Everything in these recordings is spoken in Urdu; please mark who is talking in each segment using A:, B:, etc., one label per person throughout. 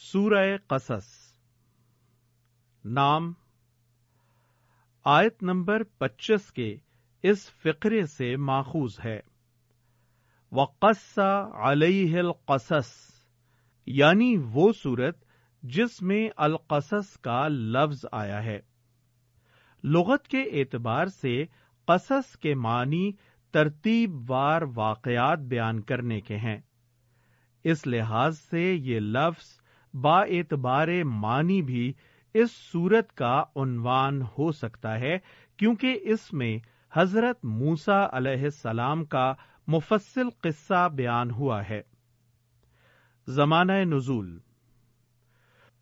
A: سورہ قصص۔ نام۔ آیت نمبر پچیس کے اس فقرے سے ماخوذ ہے۔ وقصہ علیہ القصص۔ یعنی وہ صورت جس میں القصص کا لفظ آیا ہے۔ لغت کے اعتبار سے قصص کے معنی ترتیب وار واقعات بیان کرنے کے ہیں۔ اس لحاظ سے یہ لفظ با اعتبار معنی بھی اس صورت کا عنوان ہو سکتا ہے، کیونکہ اس میں حضرت موسا علیہ السلام کا مفصل قصہ بیان ہوا ہے۔ زمانہ نزول۔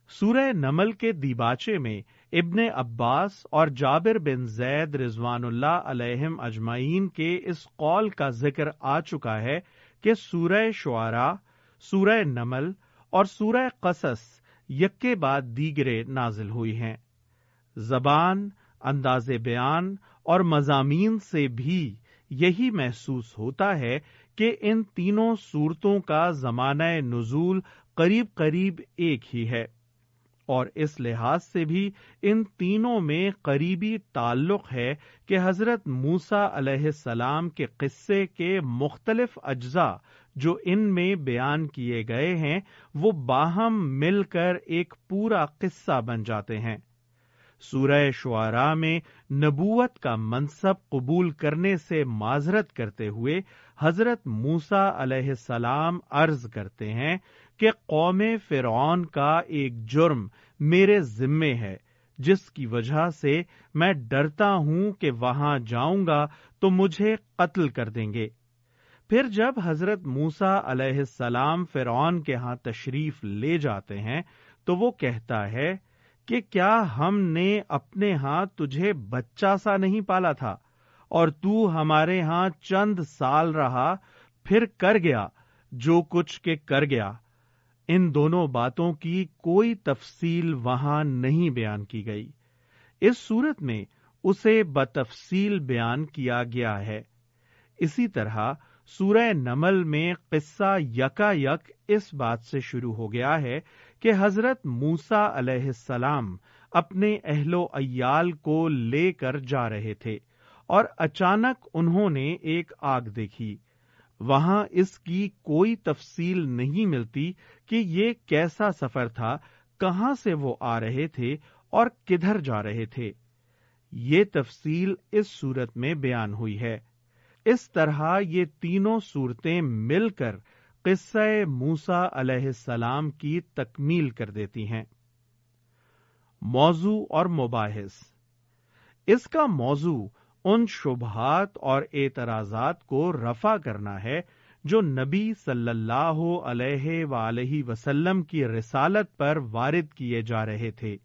A: سورہ نمل کے دیباچے میں ابن عباس اور جابر بن زید رضوان اللہ علیہم اجمعین کے اس قول کا ذکر آ چکا ہے کہ سورہ شعرا سورہ نمل اور سورہ قصص یک بعد دیگرے نازل ہوئی ہیں۔ زبان، انداز بیان اور مضامین سے بھی یہی محسوس ہوتا ہے کہ ان تینوں صورتوں کا زمانہ نزول قریب قریب ایک ہی ہے۔ اور اس لحاظ سے بھی ان تینوں میں قریبی تعلق ہے کہ حضرت موسا علیہ السلام کے قصے کے مختلف اجزاء جو ان میں بیان کیے گئے ہیں، وہ باہم مل کر ایک پورا قصہ بن جاتے ہیں۔ سورہ شعرا میں نبوت کا منصب قبول کرنے سے معذرت کرتے ہوئے حضرت موسا علیہ السلام عرض کرتے ہیں کہ قوم فرعون کا ایک جرم میرے ذمے ہے، جس کی وجہ سے میں ڈرتا ہوں کہ وہاں جاؤں گا تو مجھے قتل کر دیں گے۔ پھر جب حضرت موسا علیہ السلام فرعون کے ہاں تشریف لے جاتے ہیں، تو وہ کہتا ہے کہ کیا ہم نے اپنے ہاں تجھے بچہ سا نہیں پالا تھا اور تو ہمارے ہاں چند سال رہا، پھر کر گیا جو کچھ کے کر گیا۔ ان دونوں باتوں کی کوئی تفصیل وہاں نہیں بیان کی گئی۔ اس صورت میں اسے بتفصیل بیان کیا گیا ہے۔ اسی طرح سورہ نمل میں قصہ یکا یک اس بات سے شروع ہو گیا ہے کہ حضرت موسا علیہ السلام اپنے اہل و ایال کو لے کر جا رہے تھے اور اچانک انہوں نے ایک آگ دیکھی۔ وہاں اس کی کوئی تفصیل نہیں ملتی کہ یہ کیسا سفر تھا، کہاں سے وہ آ رہے تھے اور کدھر جا رہے تھے۔ یہ تفصیل اس صورت میں بیان ہوئی ہے۔ اس طرح یہ تینوں صورتیں مل کر قصہ موسا علیہ السلام کی تکمیل کر دیتی ہیں۔ موضوع اور مباحث۔ اس کا موضوع ان شبہات اور اعتراضات کو رفع کرنا ہے جو نبی صلی اللہ علیہ ولیہ وسلم کی رسالت پر وارد کیے جا رہے تھے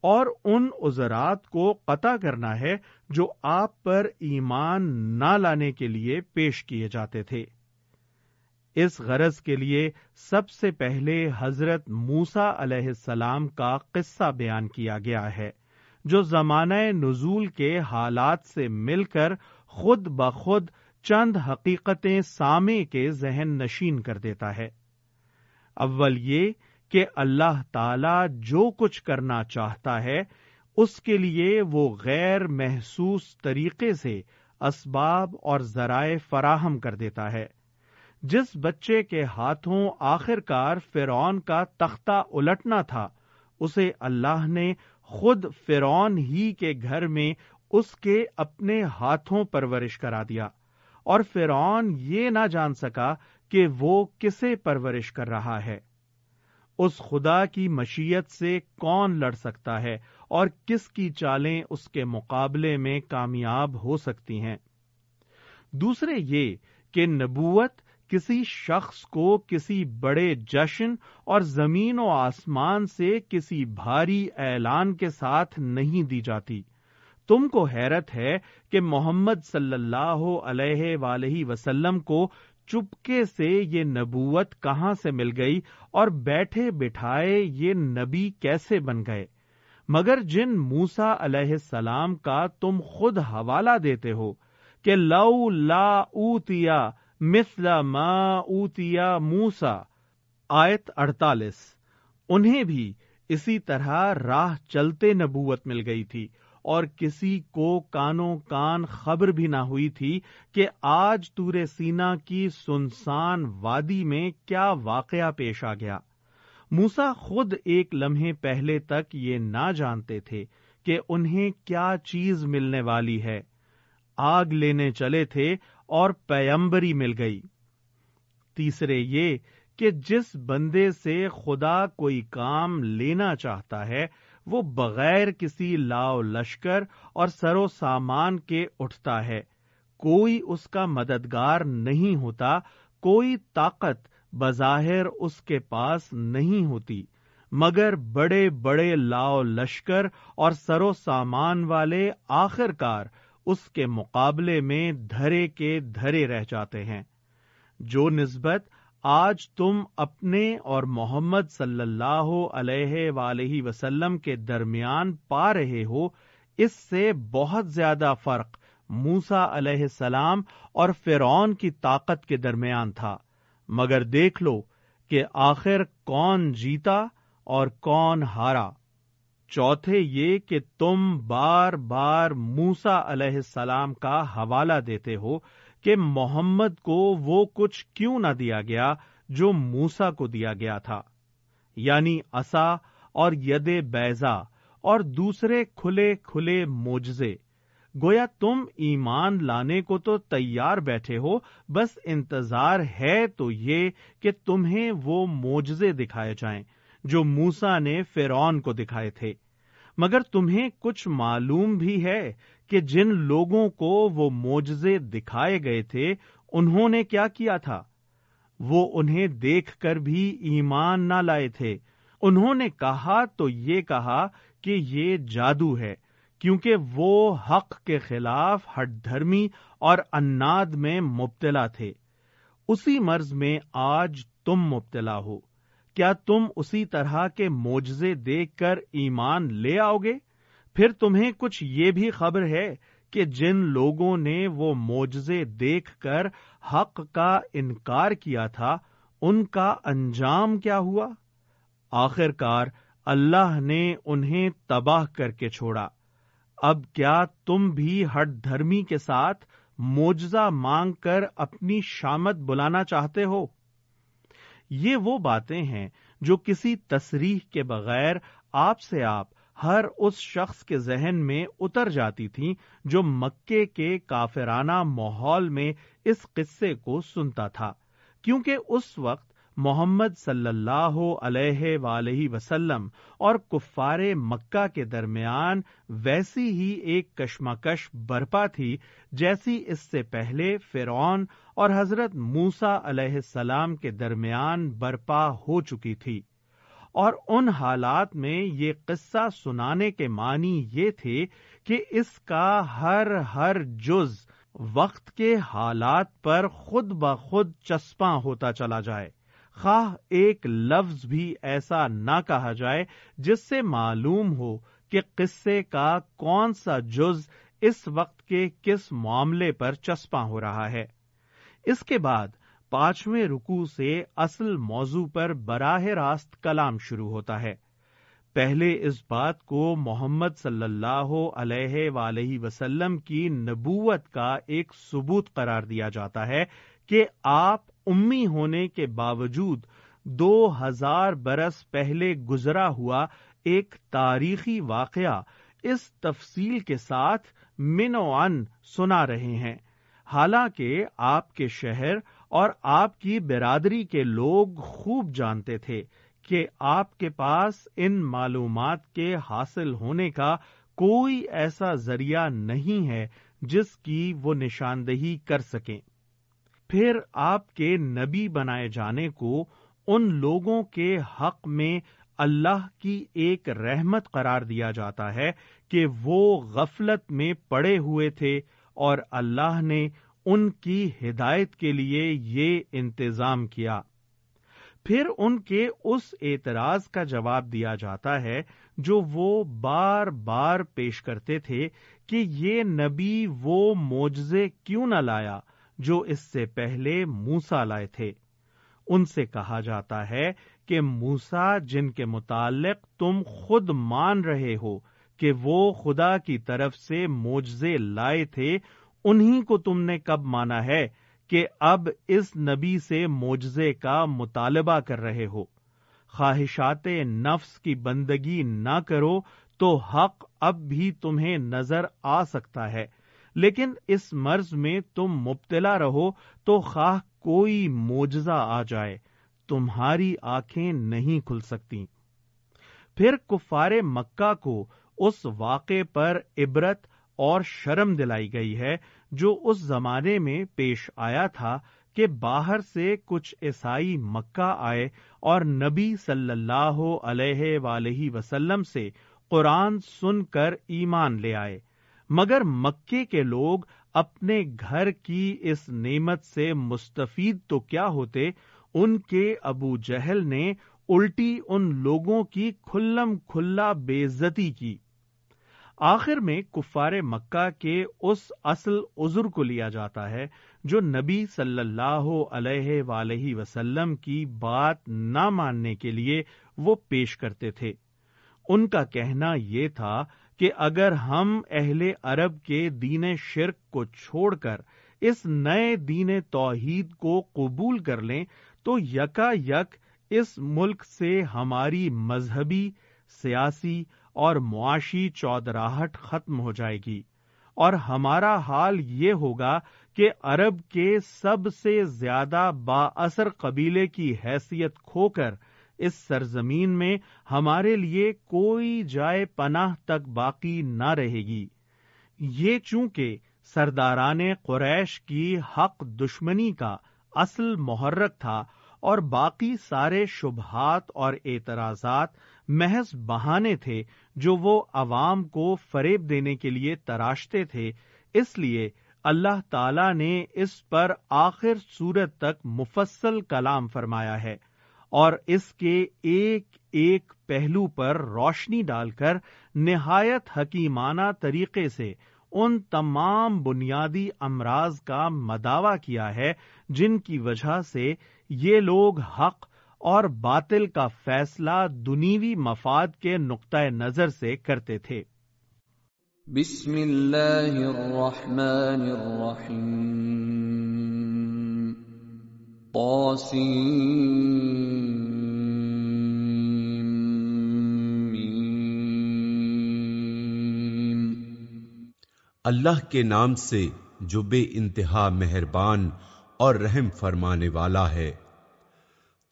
A: اور ان عذرات کو قطع کرنا ہے جو آپ پر ایمان نہ لانے کے لیے پیش کیے جاتے تھے۔ اس غرض کے لیے سب سے پہلے حضرت موسا علیہ السلام کا قصہ بیان کیا گیا ہے۔ جو زمانہ نزول کے حالات سے مل کر خود بخود چند حقیقتیں سامے کے ذہن نشین کر دیتا ہے۔ اول یہ کہ اللہ تعالی جو کچھ کرنا چاہتا ہے، اس کے لیے وہ غیر محسوس طریقے سے اسباب اور ذرائع فراہم کر دیتا ہے۔ جس بچے کے ہاتھوں آخر کار فرعون کا تختہ الٹنا تھا، اسے اللہ نے خود فرعون ہی کے گھر میں اس کے اپنے ہاتھوں پرورش کرا دیا۔ اور فرعون یہ نہ جان سکا کہ وہ کسے پرورش کر رہا ہے۔ اس خدا کی مشیت سے کون لڑ سکتا ہے اور کس کی چالیں اس کے مقابلے میں کامیاب ہو سکتی ہیں۔ دوسرے یہ کہ نبوت کسی شخص کو کسی بڑے جشن اور زمین و آسمان سے کسی بھاری اعلان کے ساتھ نہیں دی جاتی۔ تم کو حیرت ہے کہ محمد صلی اللہ علیہ ولیہ وسلم کو چپکے سے یہ نبوت کہاں سے مل گئی اور بیٹھے بٹھائے یہ نبی کیسے بن گئے؟ مگر جن موسا علیہ السلام کا تم خود حوالہ دیتے ہو کہ لو لا اوتیا مثلا ما اوتیا موسا آیت اڑتالیس۔ انہیں بھی اسی طرح راہ چلتے نبوت مل گئی تھی اور کسی کو کانوں کان خبر بھی نہ ہوئی تھی کہ آج تور سینا کی سنسان وادی میں کیا واقعہ پیش آ گیا۔ موسا خود ایک لمحے پہلے تک یہ نہ جانتے تھے کہ انہیں کیا چیز ملنے والی ہے۔ آگ لینے چلے تھے اور پیمبری مل گئی۔ تیسرے یہ کہ جس بندے سے خدا کوئی کام لینا چاہتا ہے، وہ بغیر کسی لاؤ لشکر اور سرو سامان کے اٹھتا ہے۔ کوئی اس کا مددگار نہیں ہوتا، کوئی طاقت بظاہر اس کے پاس نہیں ہوتی۔ مگر بڑے بڑے لاؤ لشکر اور سرو سامان والے آخر کار اس کے مقابلے میں دھرے کے دھرے رہ جاتے ہیں۔ جو نسبت آج تم اپنے اور محمد صلی اللہ علیہ ولیہ وسلم کے درمیان پا رہے ہو، اس سے بہت زیادہ فرق موسا علیہ السلام اور فرعون کی طاقت کے درمیان تھا۔ مگر دیکھ لو کہ آخر کون جیتا اور کون ہارا۔ چوتھے یہ کہ تم بار بار موسا علیہ السلام کا حوالہ دیتے ہو کہ محمد کو وہ کچھ کیوں نہ دیا گیا جو موسا کو دیا گیا تھا یعنی اصا اور ید بیزا اور دوسرے کھلے کھلے موجزے گویا تم ایمان لانے کو تو تیار بیٹھے ہو، بس انتظار ہے تو یہ کہ تمہیں وہ موجزے دکھائے جائیں۔ جو موسا نے فرون کو دکھائے تھے۔ مگر تمہیں کچھ معلوم بھی ہے کہ جن لوگوں کو وہ موجزے دکھائے گئے تھے، انہوں نے کیا کیا تھا؟ وہ انہیں دیکھ کر بھی ایمان نہ لائے تھے۔ انہوں نے کہا، تو یہ کہا کہ یہ جادو ہے، کیونکہ وہ حق کے خلاف ہٹ دھرمی اور اناد میں مبتلا تھے۔ اسی مرض میں آج تم مبتلا ہو۔ کیا تم اسی طرح کے موجزے دیکھ کر ایمان لے آؤ گے؟ پھر تمہیں کچھ یہ بھی خبر ہے کہ جن لوگوں نے وہ موجزے دیکھ کر حق کا انکار کیا تھا، ان کا انجام کیا ہوا؟ آخر کار اللہ نے انہیں تباہ کر کے چھوڑا۔ اب کیا تم بھی ہٹ دھرمی کے ساتھ موجزہ مانگ کر اپنی شامت بلانا چاہتے ہو؟ یہ وہ باتیں ہیں جو کسی تصریح کے بغیر آپ سے آپ ہر اس شخص کے ذہن میں اتر جاتی تھیں جو مکے کے کافرانہ ماحول میں اس قصے کو سنتا تھا، کیونکہ اس وقت محمد صلی اللہ علیہ ولیہ وسلم اور کفار مکہ کے درمیان ویسی ہی ایک کشمکش برپا تھی جیسی اس سے پہلے فرعون اور حضرت موسا علیہ السلام کے درمیان برپا ہو چکی تھی۔ اور ان حالات میں یہ قصہ سنانے کے معنی یہ تھے کہ اس کا ہر ہر جز وقت کے حالات پر خود بخود چسپاں ہوتا چلا جائے۔ خواہ ایک لفظ بھی ایسا نہ کہا جائے جس سے معلوم ہو کہ قصے کا کون سا جز اس وقت کے کس معاملے پر چسپاں ہو رہا ہے۔ اس کے بعد پانچویں رکو سے اصل موضوع پر براہ راست کلام شروع ہوتا ہے۔ پہلے اس بات کو محمد صلی اللہ علیہ ولیہ وسلم کی نبوت کا ایک ثبوت قرار دیا جاتا ہے کہ آپ امی ہونے کے باوجود دو ہزار برس پہلے گزرا ہوا ایک تاریخی واقعہ اس تفصیل کے ساتھ من و ان سنا رہے ہیں۔ حالانکہ آپ کے شہر اور آپ کی برادری کے لوگ خوب جانتے تھے کہ آپ کے پاس ان معلومات کے حاصل ہونے کا کوئی ایسا ذریعہ نہیں ہے جس کی وہ نشاندہی کر سکیں۔ پھر آپ کے نبی بنائے جانے کو ان لوگوں کے حق میں اللہ کی ایک رحمت قرار دیا جاتا ہے کہ وہ غفلت میں پڑے ہوئے تھے اور اللہ نے ان کی ہدایت کے لیے یہ انتظام کیا۔ پھر ان کے اس اعتراض کا جواب دیا جاتا ہے جو وہ بار بار پیش کرتے تھے کہ یہ نبی وہ موجزے کیوں نہ لایا۔ جو اس سے پہلے موسا لائے تھے۔ ان سے کہا جاتا ہے کہ موسا جن کے متعلق تم خود مان رہے ہو کہ وہ خدا کی طرف سے موجزے لائے تھے، انہی کو تم نے کب مانا ہے کہ اب اس نبی سے موجزے کا مطالبہ کر رہے ہو؟ خواہشات نفس کی بندگی نہ کرو تو حق اب بھی تمہیں نظر آ سکتا ہے۔ لیکن اس مرض میں تم مبتلا رہو تو خواہ کوئی موجزہ آ جائے، تمہاری آنکھیں نہیں کھل سکتی پھر کفار مکہ کو اس واقع پر عبرت اور شرم دلائی گئی ہے جو اس زمانے میں پیش آیا تھا کہ باہر سے کچھ عیسائی مکہ آئے اور نبی صلی اللہ علیہ ولیہ وسلم سے قرآن سن کر ایمان لے آئے۔ مگر مکے کے لوگ اپنے گھر کی اس نعمت سے مستفید تو کیا ہوتے؟ ان کے ابو جہل نے الٹی ان لوگوں کی کھلم کھلا بےزتی کی۔ آخر میں کفار مکہ کے اس اصل عذر کو لیا جاتا ہے جو نبی صلی اللہ علیہ ولیہ وسلم کی بات نہ ماننے کے لیے وہ پیش کرتے تھے۔ ان کا کہنا یہ تھا کہ اگر ہم اہل عرب کے دین شرک کو چھوڑ کر اس نئے دین توحید کو قبول کر لیں، تو یکا یک اس ملک سے ہماری مذہبی، سیاسی اور معاشی چودراہٹ ختم ہو جائے گی۔ اور ہمارا حال یہ ہوگا کہ عرب کے سب سے زیادہ با اثر قبیلے کی حیثیت کھو کر اس سرزمین میں ہمارے لیے کوئی جائے پناہ تک باقی نہ رہے گی۔ یہ چونکہ سرداران قریش کی حق دشمنی کا اصل محرک تھا اور باقی سارے شبہات اور اعتراضات محض بہانے تھے جو وہ عوام کو فریب دینے کے لیے تراشتے تھے، اس لیے اللہ تعالی نے اس پر آخر صورت تک مفصل کلام فرمایا ہے۔ اور اس کے ایک ایک پہلو پر روشنی ڈال کر نہایت حکیمانہ طریقے سے ان تمام بنیادی امراض کا مداوع کیا ہے جن کی وجہ سے یہ لوگ حق اور باطل کا فیصلہ دنیوی مفاد کے نقطۂ نظر سے کرتے تھے۔
B: بسم اللہ الرحمن الرحیم۔
C: اللہ کے نام سے جو بے انتہا مہربان اور رحم فرمانے والا ہے۔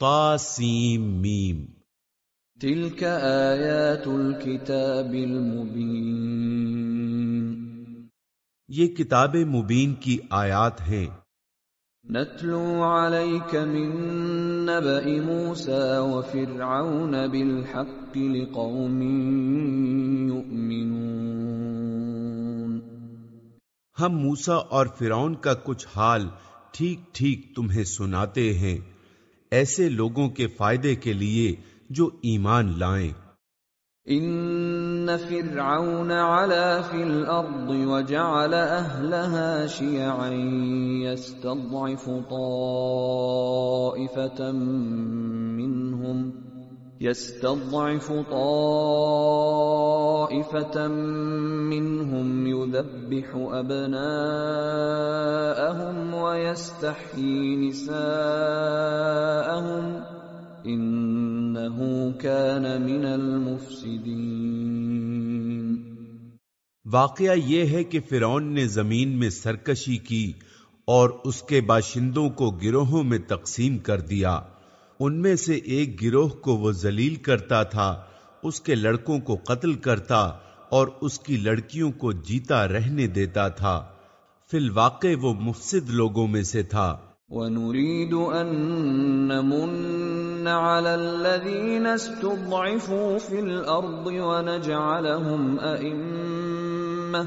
C: قاسیم میم۔
B: تلك آیات الكتاب المبین۔
C: یہ کتاب مبین کی آیات ہیں۔
B: نتلو علیک من نبأ موسیٰ وفرعون بالحق لقوم یؤمنون
C: ہم موسا اور فرون کا کچھ حال ٹھیک ٹھیک تمہیں سناتے ہیں، ایسے لوگوں کے فائدے کے لیے جو ایمان لائیں۔
B: ان فرعون علا فی الارض وجعل اہلها شیعا يستضعف طائفة منهم يستضعف طائفة منهم يذبح أبناءهم ويستحيي نساءهم إنه كان من المفسدين۔
C: واقعہ یہ ہے کہ فرعون نے زمین میں سرکشی کی اور اس کے باشندوں کو گروہوں میں تقسیم کر دیا۔ ان میں سے ایک گروہ کو وہ ذلیل کرتا تھا، اس کے لڑکوں کو قتل کرتا اور اس کی لڑکیوں کو جیتا رہنے دیتا تھا۔ فی الواقع وہ مفسد لوگوں میں سے تھا۔
B: وَنُرِيدُ أَن نَّمُنَّ عَلَى الَّذِينَ اسْتُضْعِفُوا فِي الْأَرْضِ وَنَجْعَلَهُمْ أَئِمَّةً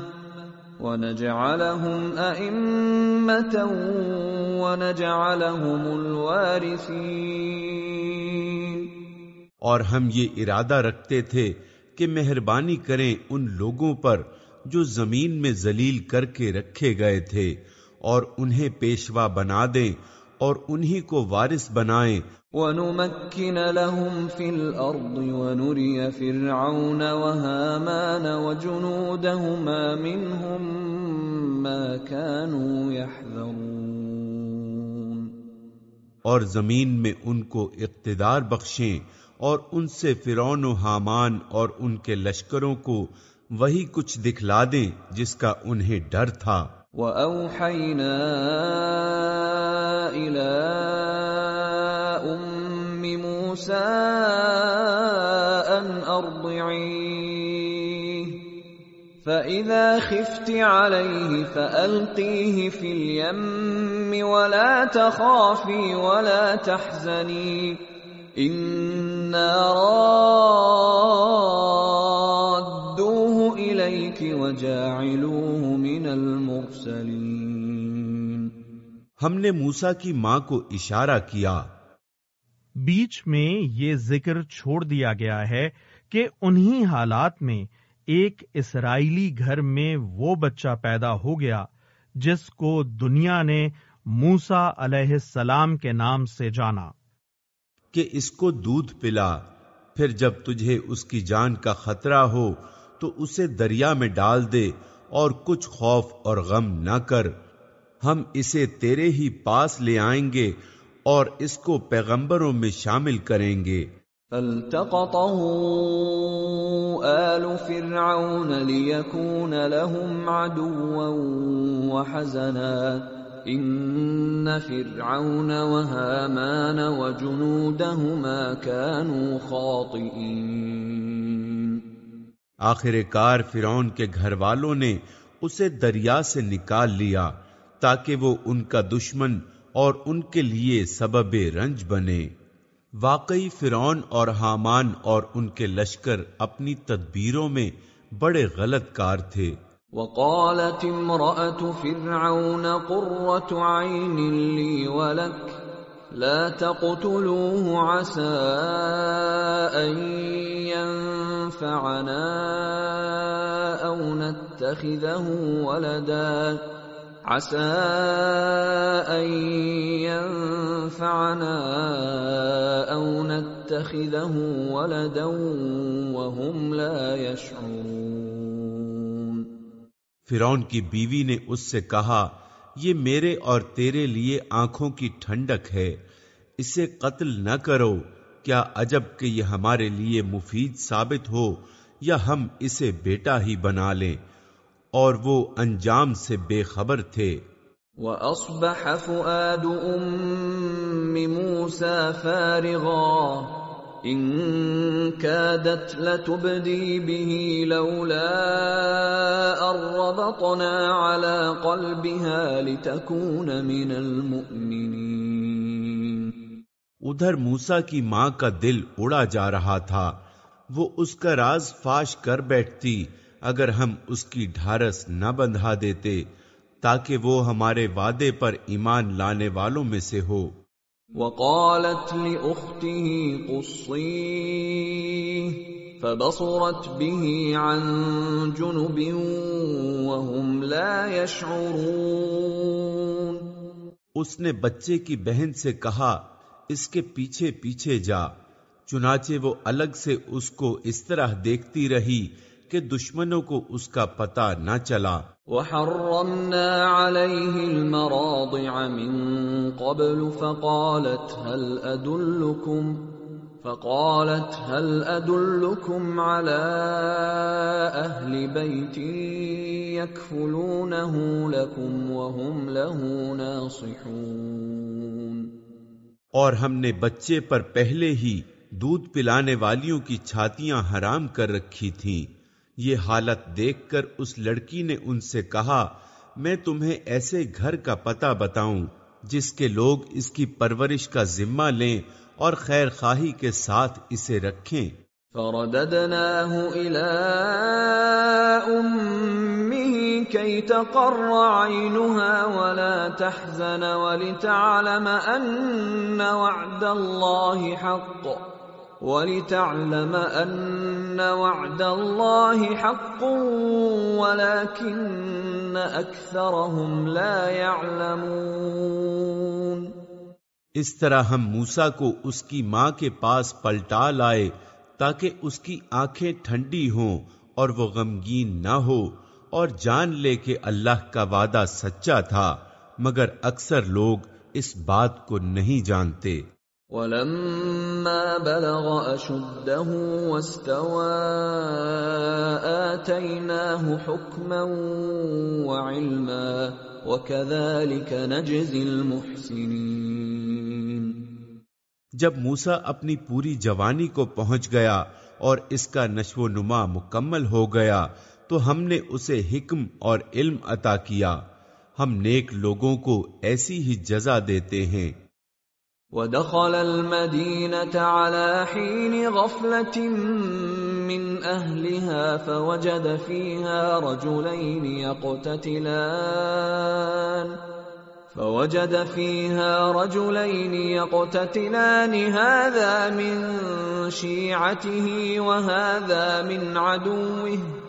B: وَنَجْعَلَهُمْ أَئِمَّةً وَنَجْعَلَهُمُ الْوَارِثِينَ۔
C: اور ہم یہ ارادہ رکھتے تھے کہ مہربانی کریں ان لوگوں پر جو زمین میں ذلیل کر کے رکھے گئے تھے۔ اور انہیں پیشوا بنا دیں اور انہی کو وارث بنائیں۔
B: ونمكن لهم في الأرض ونري فرعون وهامان وجنودهما منهم ما كانوا يحذرون۔
C: اور زمین میں ان کو اقتدار بخشیں اور ان سے فرعون و حامان اور ان کے لشکروں کو وہی کچھ دکھلا دیں جس کا انہیں ڈر تھا۔
B: وَأَوْحَيْنَا إِلَىٰ أُمِّ مُوسَىٰ أَنْ أَرْضِعِيهِ فَإِذَا خِفْتِ عَلَيْهِ فَأَلْقِيهِ فِي الْيَمِّ وَلَا تَخَافِي وَلَا تَحْزَنِي إِنَّا إِلَيْكِ وَجَاعِلُوهُ مِنَ الْمُرْسَلِينَ۔
C: ہم نے موسا کی ماں کو اشارہ کیا۔
A: بیچ میں یہ ذکر چھوڑ دیا گیا ہے کہ انہی حالات میں ایک اسرائیلی گھر میں وہ بچہ پیدا ہو گیا جس کو دنیا نے موسا علیہ السلام کے نام سے جانا۔
C: کہ اس کو دودھ پلا پھر جب تجھے اس کی جان کا خطرہ ہو تو اسے دریا میں ڈال دے اور کچھ خوف اور غم نہ کر۔ ہم اسے تیرے ہی پاس لے آئیں گے اور اس کو پیغمبروں میں شامل کریں گے۔
B: فالتقطه آل فرعون ليكون لهم عدوا وحزنا۔ إن فرعون وهامان وجنودهما كانوا خاطئين۔
C: آخر کار فرعون کے گھر والوں نے اسے دریا سے نکال لیا تاکہ وہ ان کا دشمن اور ان کے لیے سبب رنج بنے۔ واقعی فرعون اور حامان اور ان کے لشکر اپنی تدبیروں میں بڑے غلط کار تھے۔
B: وقالت امرأة فرعون قرة عين لي ولك، لا تقتلوه عسى أن ينفعنا أو نتخذه ولدا. عسى أن ينفعنا أو نتخذه ولدا وهم لا يشعرون.
C: فرعون کی بیوی نے اس سے کہا، یہ میرے اور تیرے لیے آنکھوں کی ٹھنڈک ہے، اسے قتل نہ کرو۔ کیا عجب کہ یہ ہمارے لیے مفید ثابت ہو یا ہم اسے بیٹا ہی بنا لیں۔ اور وہ انجام سے بے خبر تھے۔
B: وَأَصْبَحَ فُؤَادُ أُمِّ مُوسَى فَارِغًا۔ إِن كَادَتْ لَتُبْدِي بِهِ لَوْلَا أَن رَّبَطْنَا عَلَىٰ قَلْبِهَا لِتَكُونَ مِنَ الْمُؤْمِنِينَ۔
C: ادھر موسا کی ماں کا دل اڑا جا رہا تھا۔ وہ اس کا راز فاش کر بیٹھتی اگر ہم اس کی ڈھارس نہ بندھا دیتے تاکہ وہ ہمارے وعدے پر ایمان لانے والوں میں سے ہو۔
B: وقالت لأخته قصيه فبصرت به عن جنب وهم لا يشعرون۔
C: اس نے بچے کی بہن سے کہا اس کے پیچھے پیچھے جا، چنانچہ وہ الگ سے اس کو اس طرح دیکھتی رہی کہ دشمنوں کو اس کا پتہ نہ چلا۔
B: وحرمنا عليه المراضع من قبل فقالت هل أدلكم، فقالت هل أدلكم على أهل بيت يكفلونه لكم وهم له ناصحون
C: اور ہم نے بچے پر پہلے ہی دودھ پلانے والیوں کی چھاتیاں حرام کر رکھی تھیں۔ یہ حالت دیکھ کر اس لڑکی نے ان سے کہا، میں تمہیں ایسے گھر کا پتہ بتاؤں جس کے لوگ اس کی پرورش کا ذمہ لیں اور خیر خواہی کے ساتھ اسے رکھیں۔
B: فرددناه إلى أمه كي تقر عينها ولا تحزن ولتعلم أن وعد الله حق ولتعلم أن وعد الله حق ولكن أكثرهم لا يعلمون
C: اس طرح ہم موسا کو اس کی ماں کے پاس پلٹا لائے تاکہ اس کی آنکھیں ٹھنڈی ہوں اور وہ غمگین نہ ہو۔ اور جان لے کہ اللہ کا وعدہ سچا تھا مگر اکثر لوگ اس بات کو نہیں جانتے۔
B: ولما بلغ أشده واستوى آتيناه حكما وعلما وكذلك نجزي المحسنين۔
C: جب موسا اپنی پوری جوانی کو پہنچ گیا اور اس کا نشو و نما مکمل ہو گیا تو ہم نے اسے حکم اور علم عطا کیا۔ ہم نیک لوگوں کو ایسی ہی جزا دیتے ہیں۔
B: ودخل المدينة على حين غفلة من أهلها فوجد فيها رجلين يقتتلان فوجد فيها رجلين يقتتلان هذا من شيعته وهذا من عدوه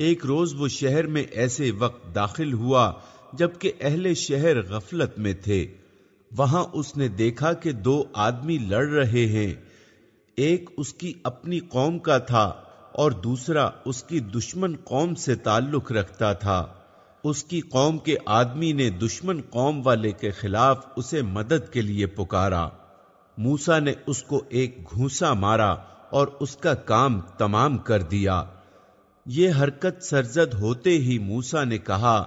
C: ایک روز وہ شہر میں ایسے وقت داخل ہوا جبکہ اہل شہر غفلت میں تھے۔ وہاں اس نے دیکھا کہ دو آدمی لڑ رہے ہیں۔ ایک اس کی اپنی قوم کا تھا اور دوسرا اس کی دشمن قوم سے تعلق رکھتا تھا۔ اس کی قوم کے آدمی نے دشمن قوم والے کے خلاف اسے مدد کے لیے پکارا۔ موسا نے اس کو ایک گھوسا مارا اور اس کا کام تمام کر دیا۔ یہ حرکت سرزد ہوتے ہی موسا نے کہا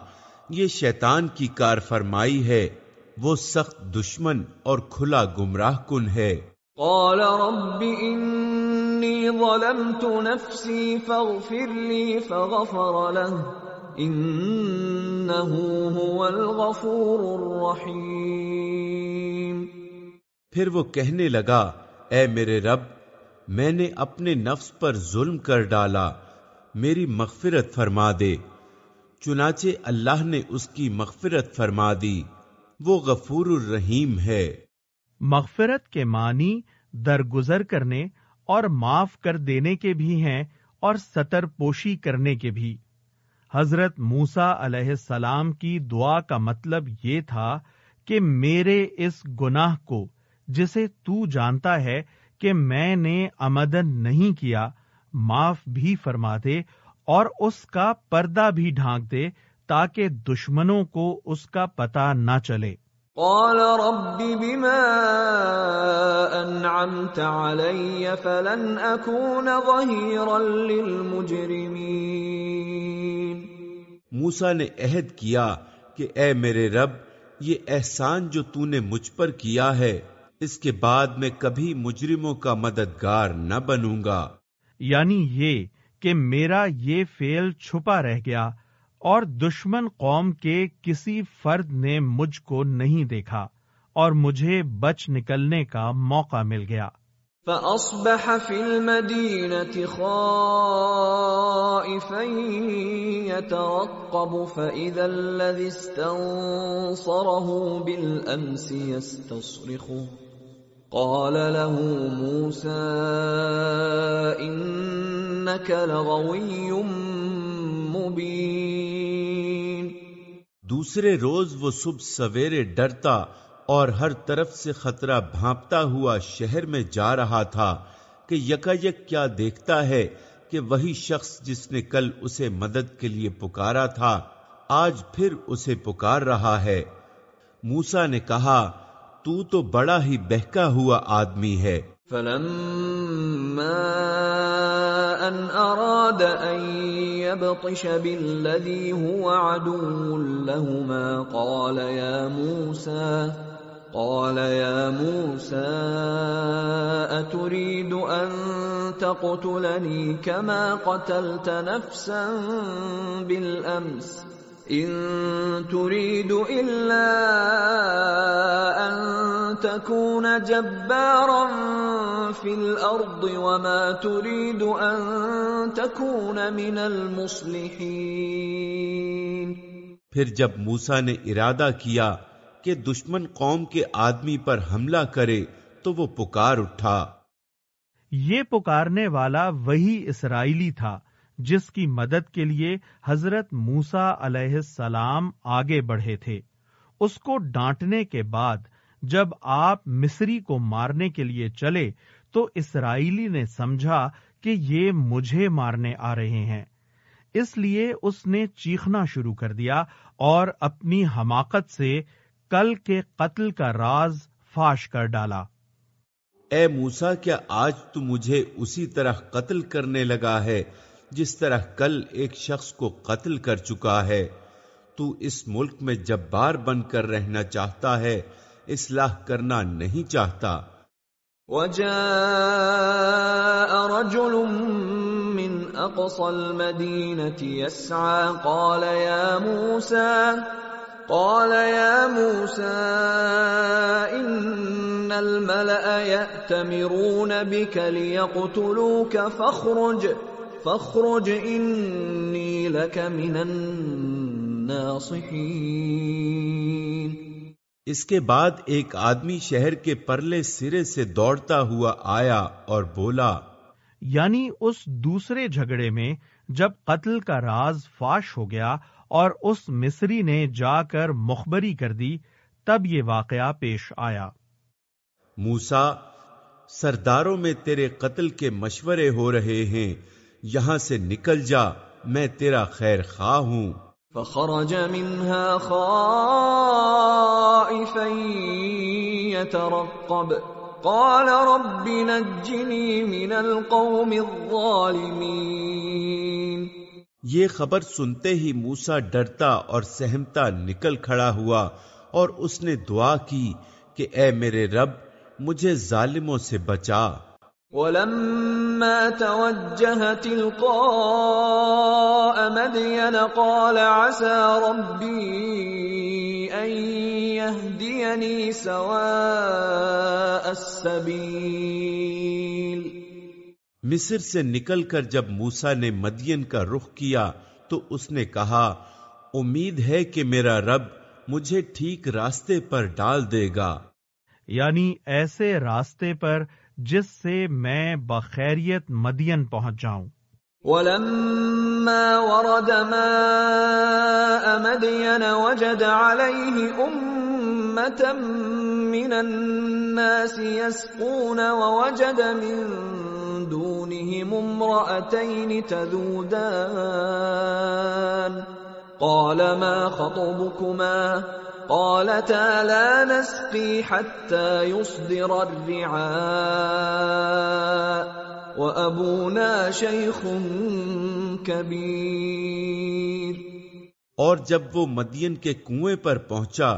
C: یہ شیطان کی کار فرمائی ہے وہ سخت دشمن اور کھلا گمراہ کن ہے۔
B: قال رب انی ظلمت نفسی فاغفر لی فغفر له انہو هو الغفور الرحیم
C: پھر وہ کہنے لگا اے میرے رب میں نے اپنے نفس پر ظلم کر ڈالا۔ میری مغفرت فرما دے۔ چنانچہ اللہ نے اس کی مغفرت فرما دی۔ وہ غفور الرحیم ہے۔
A: مغفرت کے معنی درگزر کرنے اور معاف کر دینے کے بھی ہیں اور سطر پوشی کرنے کے بھی۔ حضرت موسا علیہ السلام کی دعا کا مطلب یہ تھا کہ میرے اس گناہ کو، جسے تو جانتا ہے کہ میں نے امدن نہیں کیا معاف بھی فرما دے اور اس کا پردہ بھی ڈھانک دے تاکہ دشمنوں کو اس کا پتہ نہ چلے۔
B: قال رب بما انعمت علی فلن اکون ظہیرا للمجرمین۔
C: موسا نے عہد کیا کہ اے میرے رب یہ احسان جو تو نے مجھ پر کیا ہے اس کے بعد میں کبھی مجرموں کا مددگار نہ بنوں گا۔
A: یعنی یہ کہ میرا یہ فیل چھپا رہ گیا اور دشمن قوم کے کسی فرد نے مجھ کو نہیں دیکھا اور مجھے بچ نکلنے کا موقع مل گیا۔
B: فأصبح في المدينة خائفا يترقب، فإذا الذي استنصره بالأمس يستصرخه۔ قال له موسى انك لغوي مبين
C: دوسرے روز وہ صبح سویرے ڈرتا اور ہر طرف سے خطرہ بھانپتا ہوا شہر میں جا رہا تھا کہ یکا یک کیا دیکھتا ہے کہ وہی شخص جس نے کل اسے مدد کے لیے پکارا تھا، آج پھر اسے پکار رہا ہے۔ موسا نے کہا تو تو بڑا ہی بہکا ہوا آدمی ہے۔
B: فلما ان اراد ان يبطش بالذي هو عدو لهما قال يا موسى، قال يا موسى اتريد ان تقتلني كما قتلت نفسا بالامس ان تريد الا ان تكون جبارا في الارض وما تريد ان تكون من المصلحين.
C: پھر جب موسا نے ارادہ کیا کہ دشمن قوم کے آدمی پر حملہ کرے تو وہ پکار اٹھا۔
A: یہ پکارنے والا وہی اسرائیلی تھا۔ جس کی مدد کے لیے حضرت موسا علیہ السلام آگے بڑھے تھے۔ اس کو ڈانٹنے کے بعد جب آپ مصری کو مارنے کے لیے چلے تو اسرائیلی نے سمجھا کہ یہ مجھے مارنے آ رہے ہیں۔ اس لیے اس نے چیخنا شروع کر دیا اور اپنی حماقت سے کل کے قتل کا راز فاش کر ڈالا۔
C: اے موسا کیا آج تو مجھے اسی طرح قتل کرنے لگا ہے جس طرح کل ایک شخص کو قتل کر چکا ہے، تو اس ملک میں جبار بن کر رہنا چاہتا ہے، اصلاح کرنا نہیں چاہتا۔
B: وجاء رجل من اقصى المدينة يسعى، قال يا موسى، قال يا موسى ان الملأ يأتمرون بك ليقتلوك، فاخرج. فخرج انی لک من الناصحین
C: اس کے بعد ایک آدمی شہر کے پرلے سرے سے دوڑتا ہوا آیا اور بولا
A: یعنی اس دوسرے جھگڑے میں جب قتل کا راز فاش ہو گیا اور اس مصری نے جا کر مخبری کر دی تب یہ واقعہ پیش آیا۔
C: موسا سرداروں میں تیرے قتل کے مشورے ہو رہے ہیں یہاں سے نکل جا میں تیرا خیر خواہ ہوں۔
B: فخرج منها خائفا يترقب قال رب نجني من القوم الظالمين
C: یہ خبر سنتے ہی موسا ڈرتا اور سہمتا نکل کھڑا ہوا اور اس نے دعا کی کہ اے میرے رب مجھے ظالموں سے بچا۔
B: ولما توجه تلقاء مدين قال عسى ربي أن يهديني سواء السبيل.
C: مصر سے نکل کر جب موسا نے مدین کا رخ کیا تو اس نے کہا امید ہے کہ میرا رب مجھے ٹھیک راستے پر ڈال دے گا۔
A: یعنی ایسے راستے پر جس سے میں بخیریت مدین پہنچ جاؤں۔
B: ولما ورد ماء مدين وجد عليه أمة من الناس يسقون ووجد من دونهم امرأتين تذودان۔ قال ما خطبكما؟ قالتا لا نسقي حتى يصدر الرعاء، وأبونا شيخ كبير۔
C: اور جب وہ مدین کے کنویں پر پہنچا،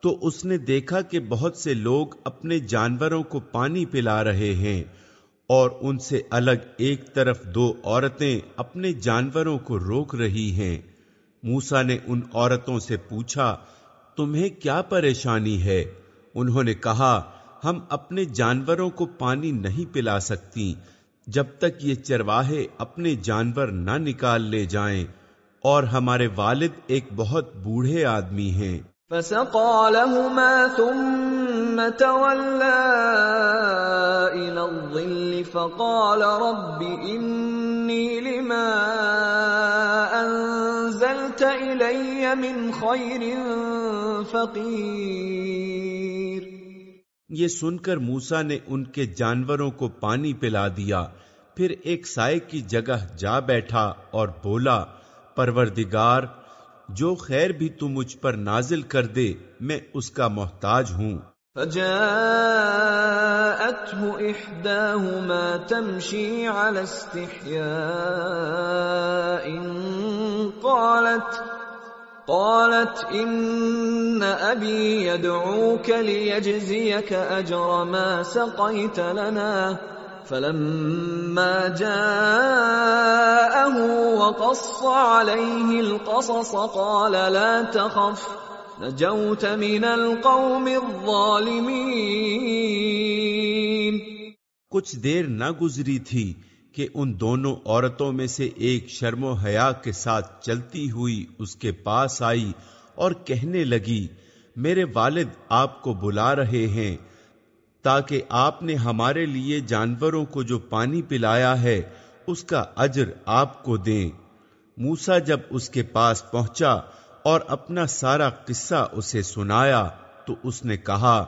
C: تو اس نے دیکھا کہ بہت سے لوگ اپنے جانوروں کو پانی پلا رہے ہیں، اور ان سے الگ ایک طرف دو عورتیں اپنے جانوروں کو روک رہی ہیں۔ موسا نے ان عورتوں سے پوچھا تمہیں کیا پریشانی ہے؟ انہوں نے کہا، ہم اپنے جانوروں کو پانی نہیں پلا سکتی، جب تک یہ چرواہے اپنے جانور نہ نکال لے جائیں۔ اور ہمارے والد ایک بہت بوڑھے آدمی ہیں۔
B: فسقى لهما ثم تولى إلى الظل فقال رب إني لما أنزلت إلي من خير فقير۔
C: یہ سن کر موسا نے ان کے جانوروں کو پانی پلا دیا۔ پھر ایک سائے کی جگہ جا بیٹھا اور بولا پروردگار جو خیر بھی تو مجھ پر نازل کر دے میں اس کا محتاج ہوں۔
B: فجاءته احداهما تمشي على استحياء قالت قالت ان ابي يدعوك ليجزيك اجر ما سقيت لنا. فلما جاءه وقص عليه القصص قال، لا تخف، نجوت من القوم الظالمين.
C: کچھ دیر نہ گزری تھی کہ ان دونوں عورتوں میں سے ایک شرم و حیا کے ساتھ چلتی ہوئی اس کے پاس آئی اور کہنے لگی، میرے والد آپ کو بلا رہے ہیں تاکہ آپ نے ہمارے لیے جانوروں کو جو پانی پلایا ہے، اس کا اجر آپ کو دیں. موسا جب اس کے پاس پہنچا اور اپنا سارا قصہ اسے سنایا تو اس نے کہا،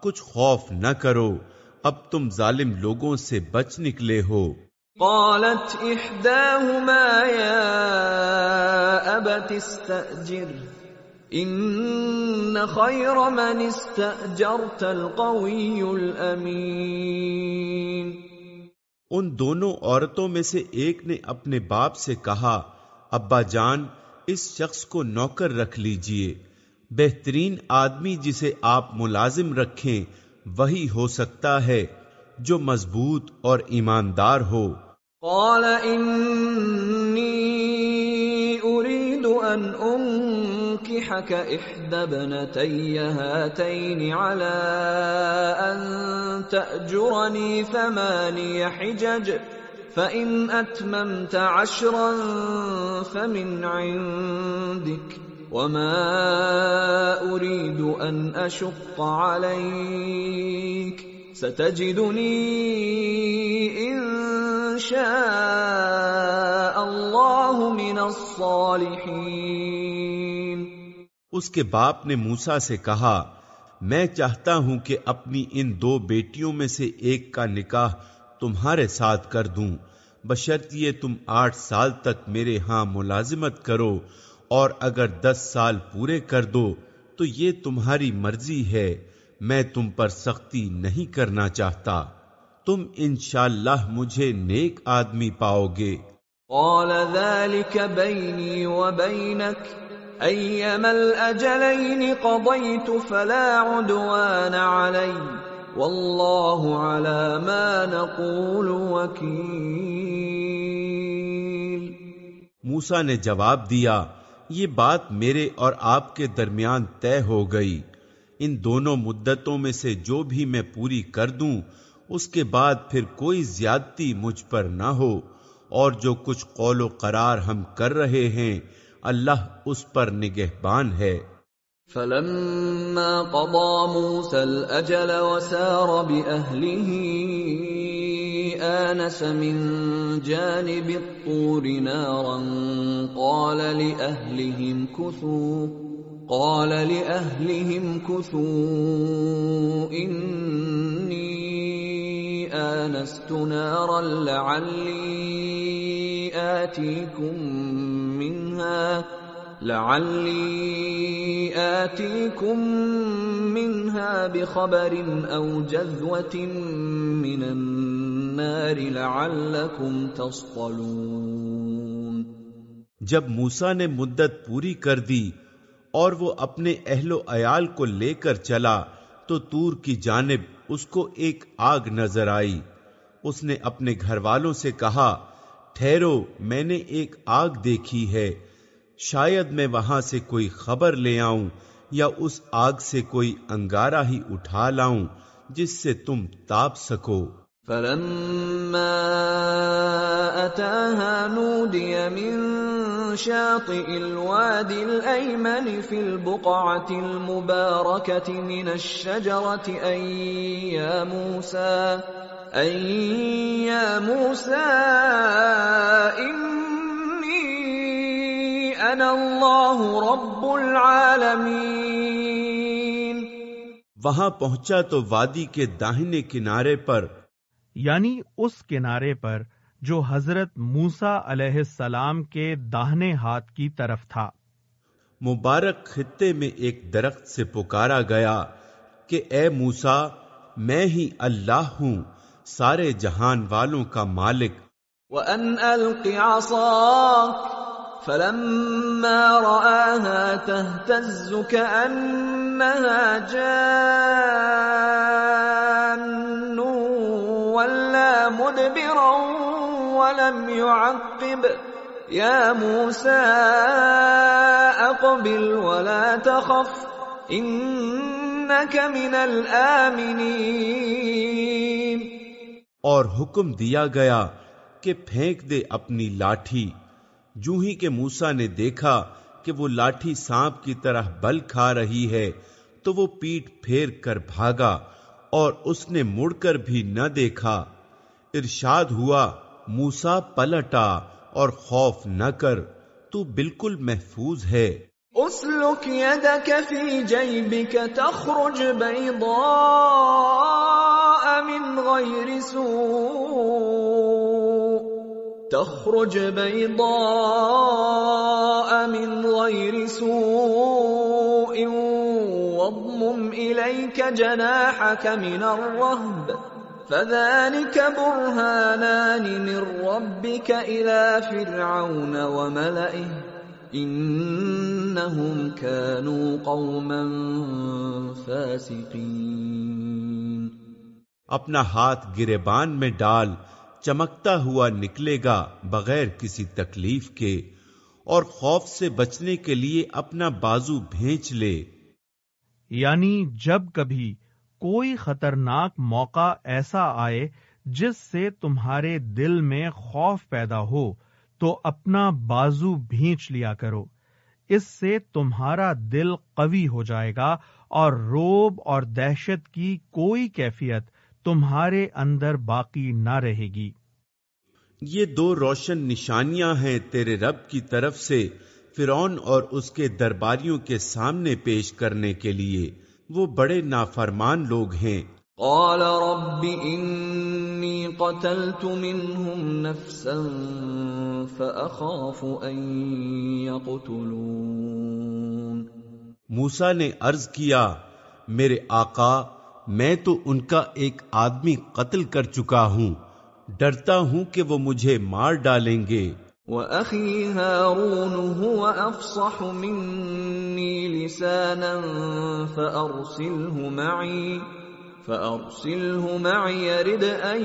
C: کچھ خوف نہ کرو، اب تم ظالم لوگوں سے بچ نکلے ہو.
B: قالت احداهما يا ابت استاجر ان خير من استاجرت القوي الامين
C: ان دونوں عورتوں میں سے ایک نے اپنے باپ سے کہا، ابا جان، اس شخص کو نوکر رکھ لیجیے۔ بہترین آدمی جسے آپ ملازم رکھیں، وہی ہو سکتا ہے جو مضبوط اور ایماندار ہو۔
B: قال انی اريد ان انكحك احدى ابنتي هاتين على ان تاجرني ثماني حجج فان اتممت عشرا فمن عندك، وما اريد ان اشق عليك. ستجدني ان شاء اللہ من الصالحین۔
C: اس کے باپ نے موسا سے کہا، میں چاہتا ہوں کہ اپنی ان دو بیٹیوں میں سے ایک کا نکاح تمہارے ساتھ کر دوں۔ بشرط یہ تم آٹھ سال تک میرے ہاں ملازمت کرو اور اگر دس سال پورے کر دو تو یہ تمہاری مرضی ہے۔ میں تم پر سختی نہیں کرنا چاہتا۔ تم انشاءاللہ مجھے نیک آدمی پاؤ گے۔
B: قال ذلك بيني وبينك ايما الاجلين قضيت فلا عدوان علي والله على ما نقول وكيل۔
C: موسا نے جواب دیا یہ بات میرے اور آپ کے درمیان طے ہو گئی۔ ان دونوں مدتوں میں سے جو بھی میں پوری کر دوں، اس کے بعد پھر کوئی زیادتی مجھ پر نہ ہو، اور جو کچھ قول و قرار ہم کر رہے ہیں، اللہ اس پر نگہبان ہے۔
B: فلما قضى موسى الأجل وسار بأهله، آنس من جانب الطور نارا، قال لأهلهم كثوا قال لأهلهم كثوا إني آنست نارا لعلي آتيكم منها، لعلي آتيكم منها بخبر أو جذوة من النار لعلكم تصطلون۔
C: جب موسا نے مدت پوری کر دی اور وہ اپنے اہل و عیال کو لے کر چلا تو تور کی جانب اس کو ایک آگ نظر آئی۔ اس نے اپنے گھر والوں سے کہا، ٹھہرو، میں نے ایک آگ دیکھی ہے۔ شاید میں وہاں سے کوئی خبر لے آؤں یا اس آگ سے کوئی انگارہ ہی اٹھا لاؤں جس سے تم تاپ سکو۔
B: فلما أتاها نودي من شاطئ الواد الأيمن في البقعة المباركة من الشجرة أي يا موسى أي يا موسى، إني أنا الله رب العالمين۔
C: وہاں پہنچا تو وادی کے داہنے کنارے پر
A: یعنی اس کنارے پر جو حضرت موسا علیہ السلام کے داہنے ہاتھ کی طرف تھا۔
C: مبارک خطے میں ایک درخت سے پکارا گیا کہ اے موسا میں ہی اللہ ہوں سارے جہان والوں کا مالک۔
B: وَأَنْ أَلْقِ عَصَاكَ فَلَمَّا رَآهَا تَهْتَزُّ كَأَنَّهَا جَانٌّ وَلَّا مدبرا ولم يعقب يا موسى اقبل ولا تخف انك من الامنين
C: اور حکم دیا گیا کہ پھینک دے اپنی لاٹھی۔ جو ہی کہ موسا نے دیکھا کہ وہ لاٹھی سانپ کی طرح بل کھا رہی ہے، تو وہ پیٹ پھیر کر بھاگا۔ اور اس نے مڑ کر بھی نہ دیکھا۔ ارشاد ہوا موسا پلٹا اور خوف نہ کر، تو بالکل محفوظ ہے۔
B: اسلك يدك في جيبك تخرج بيضاء من غير سوء۔ تخرج بيضاء من غير سوء۔ واضمم إليك جناحك من الرهب فذلك برهانان من ربك إلى فرعون وملئه إنهم كانوا قوما فاسقين
C: اپنا ہاتھ گریبان میں ڈال، چمکتا ہوا نکلے گا بغیر کسی تکلیف کے، اور خوف سے بچنے کے لیے اپنا بازو بھینچ لے۔
A: یعنی جب کبھی کوئی خطرناک موقع ایسا آئے جس سے تمہارے دل میں خوف پیدا ہو، تو اپنا بازو بھینچ لیا کرو۔ اس سے تمہارا دل قوی ہو جائے گا اور روب اور دہشت کی کوئی کیفیت تمہارے اندر باقی نہ رہے گی۔
C: یہ دو روشن نشانیاں ہیں تیرے رب کی طرف سے۔ فرون اور اس کے درباریوں کے سامنے پیش کرنے کے لیے وہ بڑے نافرمان لوگ ہیں۔
B: قال رب انی قتلت منهم نفسا فاخاف ان يقتلون۔
C: موسا نے عرض کیا میرے آقا میں تو ان کا ایک آدمی قتل کر چکا ہوں ڈرتا ہوں کہ وہ مجھے مار ڈالیں گے۔
B: وَأَخِي هَارُونُ هُوَ أَفْصَحُ مِنِّي لِسَانًا فَأَرْسِلْهُ مَعِي فَأَرْسِلْهُ مَعِي يَرِدْ أَن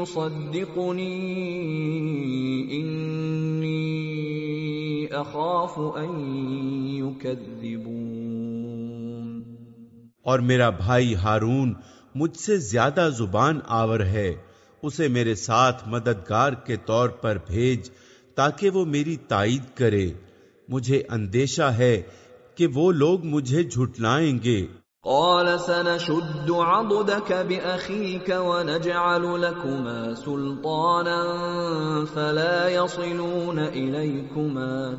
B: يُصَدِّقُنِي، إِنِّي أَخَافُ أَن يُكَذِّبُونَ۔
C: اور میرا بھائی ہارون مجھ سے زیادہ زبان آور ہے، اسے میرے ساتھ مددگار کے طور پر بھیج تاکہ وہ میری تائید کرے۔ مجھے اندیشہ ہے کہ وہ لوگ مجھے جھٹلائیں گے۔
B: قال سنشد عضدك بأخيك ونجعل لكما سلطانا فلا يصلون إليكما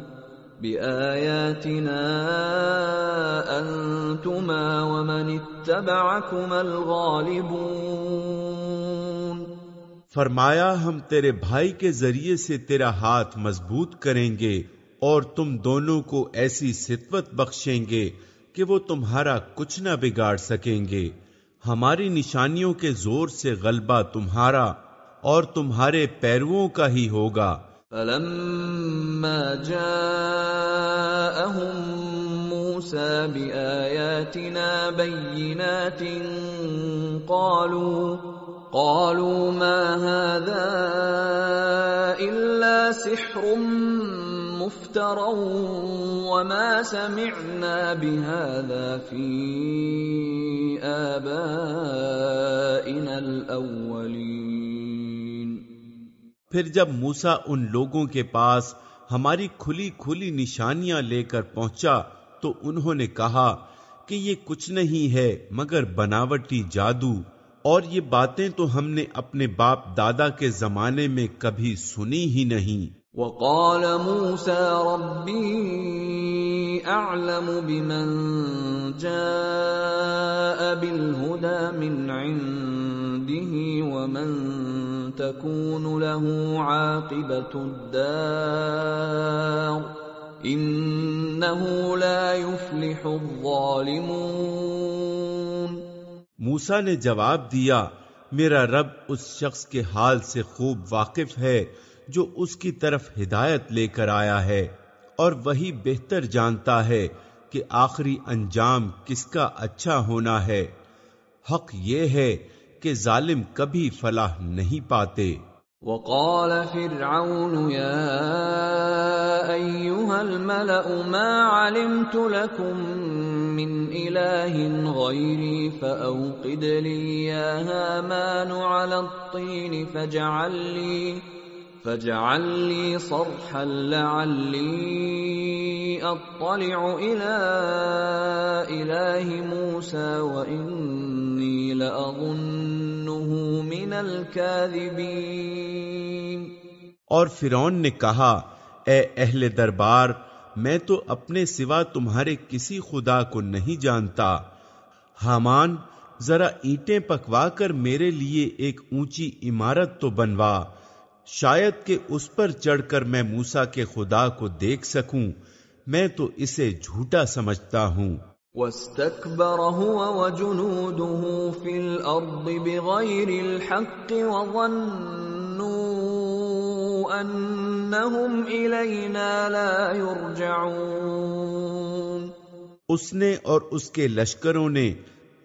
B: بآياتنا أنتما ومن اتبعكما الغالبون۔
C: فرمایا، ہم تیرے بھائی کے ذریعے سے تیرا ہاتھ مضبوط کریں گے اور تم دونوں کو ایسی ستوت بخشیں گے کہ وہ تمہارا کچھ نہ بگاڑ سکیں گے۔ ہماری نشانیوں کے زور سے غلبہ تمہارا اور تمہارے پیرووں کا ہی ہوگا۔
B: فلما جاءهم موسى بآياتنا بينات قالوا قالوا ما هذا إلا سحر مفترى وما سمعنا بهذا في آبائنا الأولين.
C: پھر جب موسا ان لوگوں کے پاس ہماری کھلی کھلی نشانیاں لے کر پہنچا تو انہوں نے کہا کہ یہ کچھ نہیں ہے مگر بناوٹی جادو۔ اور یہ باتیں تو ہم نے اپنے باپ دادا کے زمانے میں کبھی سنی ہی نہیں۔
B: وقال موسى ربي أعلم بمن جاء بالهدى من عنده ومن تكون له عاقبة الدار إنه لا يفلح الظالمون۔
C: موسا نے جواب دیا، میرا رب اس شخص کے حال سے خوب واقف ہے جو اس کی طرف ہدایت لے کر آیا ہے اور وہی بہتر جانتا ہے کہ آخری انجام کس کا اچھا ہونا ہے۔ حق یہ ہے کہ ظالم کبھی فلاح نہیں پاتے۔
B: وقال فرعون، يا ايها الملأ، ما علمت لكم من اله غيري فاوقد لي يا هامان على الطين فاجعل لي فاجعل لي صرحا لعلي اطلع الى اله موسى واني لاظنه من الكاذبين.
C: اور فرون نے کہا، اے اہل دربار میں تو اپنے سوا تمہارے کسی خدا کو نہیں جانتا۔ حامان، ذرا اینٹیں پکوا کر میرے لیے ایک اونچی عمارت تو بنوا۔ شاید کہ اس پر چڑھ کر میں موسا کے خدا کو دیکھ سکوں۔ میں تو اسے جھوٹا سمجھتا ہوں۔
B: واستكبر هو وجنوده في الارض بغير الحق وظنوا انهم الينا لا يرجعون
C: اس نے اور اس کے لشکروں نے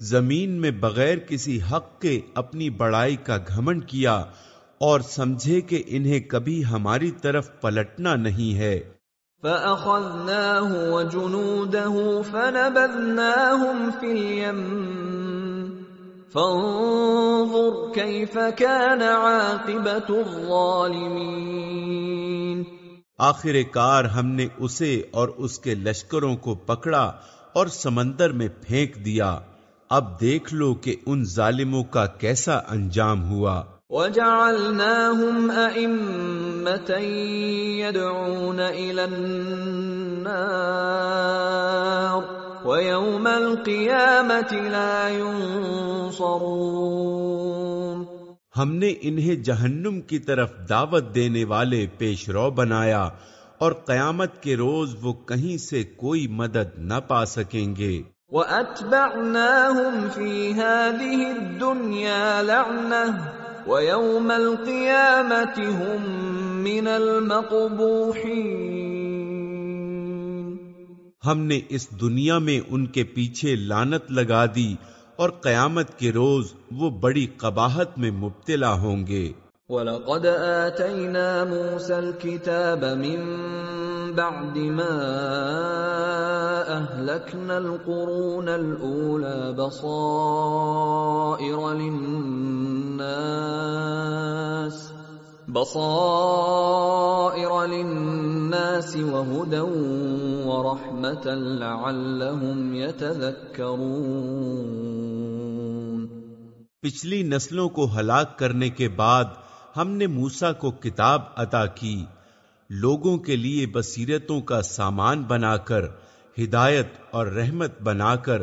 C: زمین میں بغیر کسی حق کے اپنی بڑائی کا گھمنڈ کیا اور سمجھے کہ انہیں کبھی ہماری طرف پلٹنا نہیں ہے۔
B: فأخذناه وجنوده فنبذناهم في اليم فانظر كيف كان عاقبة الظالمين۔
C: آخر کار ہم نے اسے اور اس کے لشکروں کو پکڑا اور سمندر میں پھینک دیا۔ اب دیکھ لو کہ ان ظالموں کا کیسا انجام ہوا۔
B: وجعلناهم أئمة يدعون إلى النار۔ ويوم القيامة لا ينصرون
C: ہم نے انہیں جہنم کی طرف دعوت دینے والے پیش رو بنایا اور قیامت کے روز وہ کہیں سے کوئی مدد نہ پا سکیں گے۔
B: وَأَتْبَعْنَاهُمْ فِي هَذِهِ الدُّنْيَا لَعْنَةً وَيَوْمَ الْقِيَامَةِ هُمْ مِنَ الْمَقْبُوحِينَ
C: ہم نے اس دنیا میں ان کے پیچھے لانت لگا دی اور قیامت کے روز وہ بڑی قباحت میں مبتلا ہوں گے۔
B: وَلَقَدْ آتَيْنَا مُوسَى الْكِتَابَ مِن بَعْدِ مَا أَهْلَكْنَا الْقُرُونَ الْأُولَى بَصَائِرَ لِلنَّاسِ بَصَائِرَ لِلنَّاسِ وَهُدًى وَرَحْمَةً لَعَلَّهُمْ يَتَذَكَّرُونَ.
C: پچھلی نسلوں کو ہلاک کرنے کے بعد ہم نے موسا کو کتاب عطا کی۔ لوگوں کے لیے بصیرتوں کا سامان بنا کر، ہدایت اور رحمت بنا کر،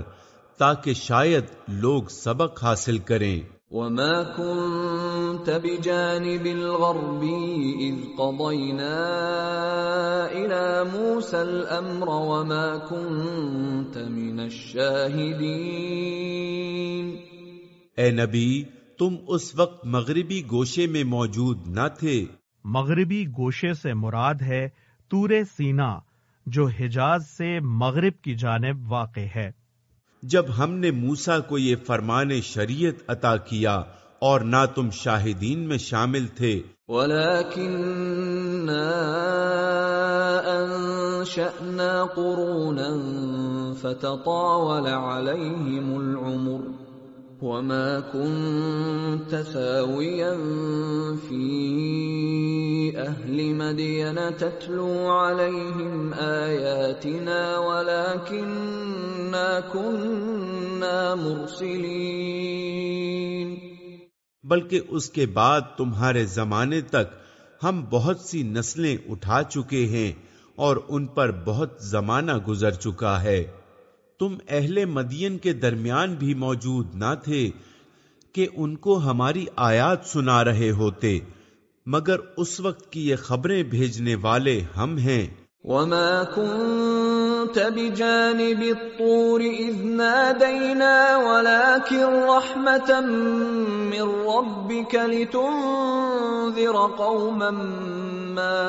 C: تاکہ شاید لوگ سبق حاصل کریں۔
B: وما كنت بجانب الغرب إذ قضينا إلى موسى الأمر وما كنت من الشاهدين
C: اے نبی تم اس وقت مغربی گوشے میں موجود نہ تھے۔
A: مغربی گوشے سے مراد ہے تور سینا جو حجاز سے مغرب کی جانب واقع ہے۔
C: جب ہم نے موسا کو یہ فرمان شریعت عطا کیا اور نہ تم شاہدین میں شامل تھے۔
B: ولكننا قرونا فتطاول عليهم العمر۔ وما كنت ثاويا في أهل مدين تتلو عليهم آياتنا ولكننا كنا مرسلين.
C: بلکہ اس کے بعد تمہارے زمانے تک ہم بہت سی نسلیں اٹھا چکے ہیں اور ان پر بہت زمانہ گزر چکا ہے۔ تم اہل مدین کے درمیان بھی موجود نہ تھے کہ ان کو ہماری آیات سنا رہے ہوتے، مگر اس وقت کی یہ خبریں بھیجنے والے ہم ہیں۔
B: وما كنت بجانب الطور إذ نادينا ولكن رحمة من ربك لتنذر قوما ما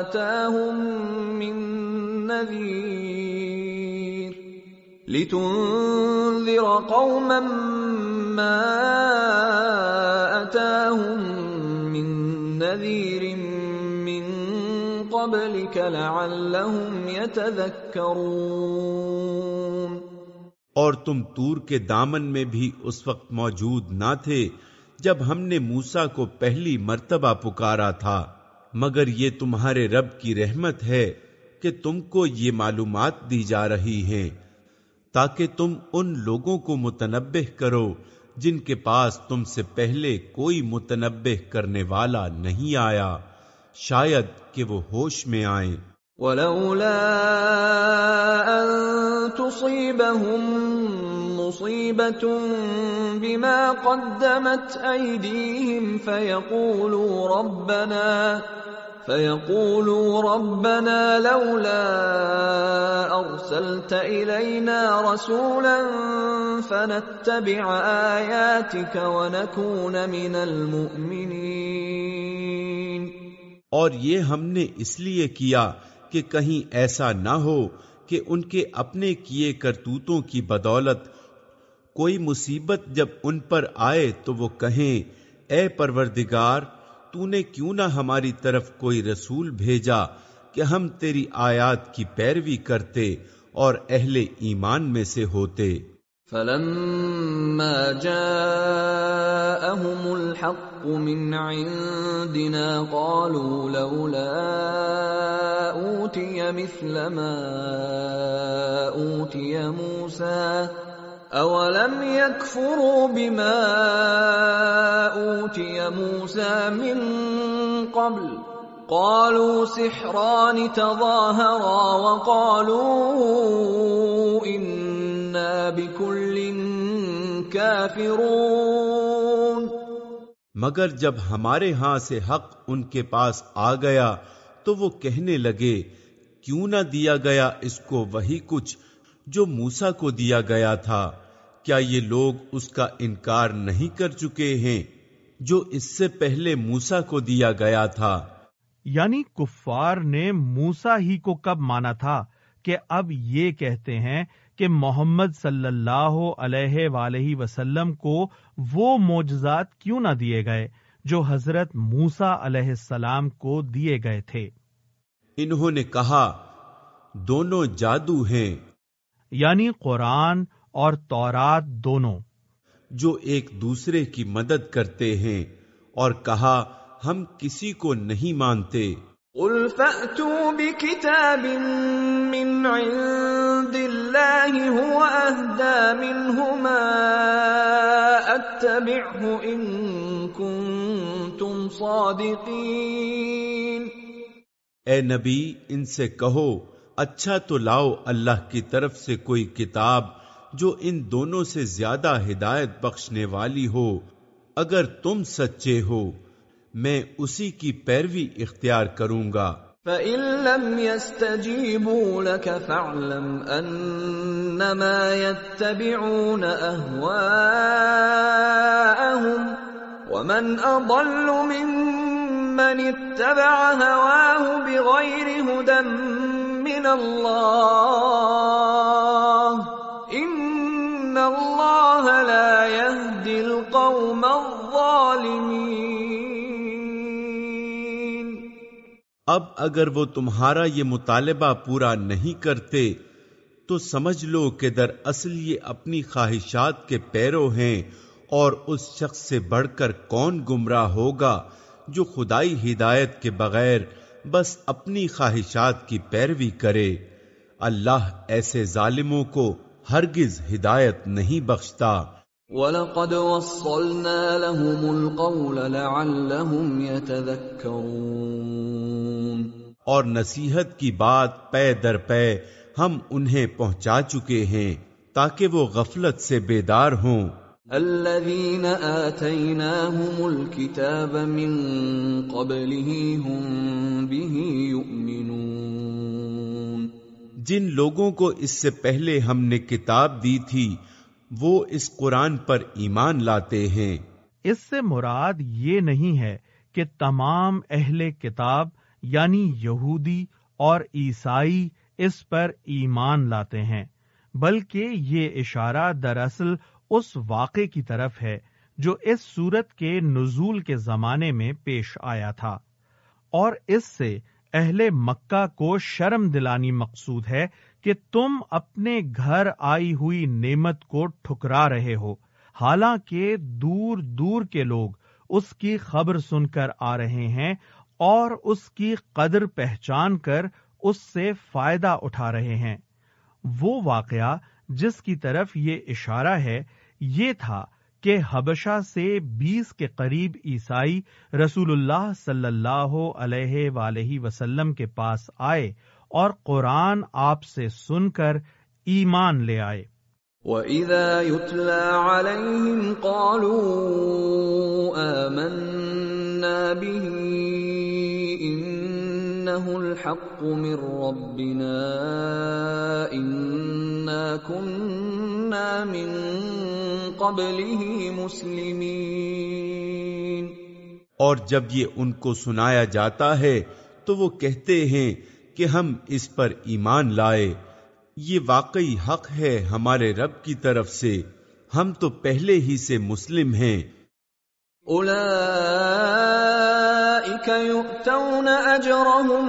B: أتاهم من نذير لتنذر قوما ما اتاهم من نذير من قبلك لعلهم يتذكرون
C: اور تم تور کے دامن میں بھی اس وقت موجود نہ تھے جب ہم نے موسا کو پہلی مرتبہ پکارا تھا۔ مگر یہ تمہارے رب کی رحمت ہے کہ تم کو یہ معلومات دی جا رہی ہیں۔ تاکہ تم ان لوگوں کو متنبع کرو جن کے پاس تم سے پہلے کوئی متنبع کرنے والا نہیں آیا۔ شاید کہ وہ ہوش میں آئیں۔
B: ولولا ان تصيبهم مصيبه بما قدمت ايديهم فيقولوا ربنا فيقولوا ربنا لولا ارسلت الينا رسولا فنتبع اياتك ونكون من المؤمنين.
C: اور یہ ہم نے اس لیے کیا کہ کہیں ایسا نہ ہو کہ ان کے اپنے کیے کرتوتوں کی بدولت کوئی مصیبت جب ان پر آئے تو وہ کہیں، اے پروردگار تو نے کیوں نہ ہماری طرف کوئی رسول بھیجا کہ ہم تیری آیات کی پیروی کرتے اور اہل ایمان میں سے ہوتے
B: فلما جاءهم الحق من عندنا قالوا لولا اوتي مثل ما اوتي موسى اولم يكفروا بما اوتي موسى من قبل قالوا سحران تظاهرا وقالوا انا بكل كافرون
C: مگر جب ہمارے ہاں سے حق ان کے پاس آ گیا تو وہ کہنے لگے، کیوں نہ دیا گیا اس کو وہی کچھ جو موسا کو دیا گیا تھا کیا یہ لوگ اس کا انکار نہیں کر چکے ہیں جو اس سے پہلے موسا کو دیا گیا تھا؟
A: یعنی کفار نے موسا ہی کو کب مانا تھا کہ اب یہ کہتے ہیں کہ محمد صلی اللہ علیہ وآلہ وسلم کو وہ معجزات کیوں نہ دیے گئے جو حضرت موسا علیہ السلام کو دیے گئے تھے؟
C: انہوں نے کہا دونوں جادو ہیں۔
A: یعنی قرآن اور تورات دونوں۔
C: جو ایک دوسرے کی مدد کرتے ہیں اور کہا ہم کسی کو نہیں مانتے۔
B: قل فأتوا بكتاب من عند الله هو أهدى منهما أتبعه إن كنتم صادقين۔
C: اے نبی ان سے کہو اچھا تو لاؤ اللہ کی طرف سے کوئی کتاب جو ان دونوں سے زیادہ ہدایت بخشنے والی ہو۔ اگر تم سچے ہو، میں اسی کی پیروی اختیار کروں گا۔
B: فَإِن لَّمْ يَسْتَجِيبُوا لَكَ فَاعْلَمْ أَنَّمَا يَتَّبِعُونَ أَهْوَاءَهُمْ وَمَنْ أَضَلُّ مِمَّنِ اتَّبَعَ هَوَاهُ بِغَيْرِ هُدًى مِّنَ اللَّهِ. إِنَّ اللَّهَ لَا يَهْدِي الْقَوْمَ الظَّالِمِينَ.
C: اب اگر وہ تمہارا یہ مطالبہ پورا نہیں کرتے، تو سمجھ لو کہ در اصل یہ اپنی خواہشات کے پیرو ہیں اور اس شخص سے بڑھ کر کون گمراہ ہوگا جو خدائی ہدایت کے بغیر بس اپنی خواہشات کی پیروی کرے۔ اللہ ایسے ظالموں کو ہرگز ہدایت نہیں بخشتا۔
B: وَلَقَدْ وَصَّلْنَا لَهُمُ الْقَوْلَ لَعَلَّهُمْ يَتَذَكَّرُونَ۔
C: اور نصیحت کی بات پے در پے ہم انہیں پہنچا چکے ہیں تاکہ وہ غفلت سے بیدار ہوں۔
B: الذين آتيناهم الكتاب من قبله هم به يؤمنون.
C: جن لوگوں کو اس سے پہلے ہم نے کتاب دی تھی وہ اس قرآن پر ایمان لاتے ہیں۔
A: اس سے مراد یہ نہیں ہے کہ تمام اہل کتاب یعنی یہودی اور عیسائی اس پر ایمان لاتے ہیں بلکہ یہ اشارہ دراصل اس واقعے کی طرف ہے جو اس صورت کے نزول کے زمانے میں پیش آیا تھا۔ اور اس سے اہل مکہ کو شرم دلانی مقصود ہے کہ تم اپنے گھر آئی ہوئی نعمت کو ٹھکرا رہے ہو۔ حالانکہ دور دور کے لوگ اس کی خبر سن کر آ رہے ہیں اور اس کی قدر پہچان کر اس سے فائدہ اٹھا رہے ہیں۔ وہ واقعہ جس کی طرف یہ اشارہ ہے یہ تھا کہ حبشہ سے بیس کے قریب عیسائی رسول اللہ صلی اللہ علیہ ولیہ وسلم کے پاس آئے اور قرآن آپ سے سن کر ایمان لے آئے۔
B: وَإِذَا يُتْلَى عَلَيْهِمْ قَالُوا آمَنَّا بِهِ إِنَّهُ الْحَقُّ مِنْ رَبِّنَا إِنَّا كُنَّا مِنْ قَبْلِهِ مُسْلِمِينَ۔
C: اور جب یہ ان کو سنایا جاتا ہے تو وہ کہتے ہیں کہ ہم اس پر ایمان لائے۔ یہ واقعی حق ہے ہمارے رب کی طرف سے۔ ہم تو پہلے ہی سے مسلم ہیں۔
B: يؤتون اجرهم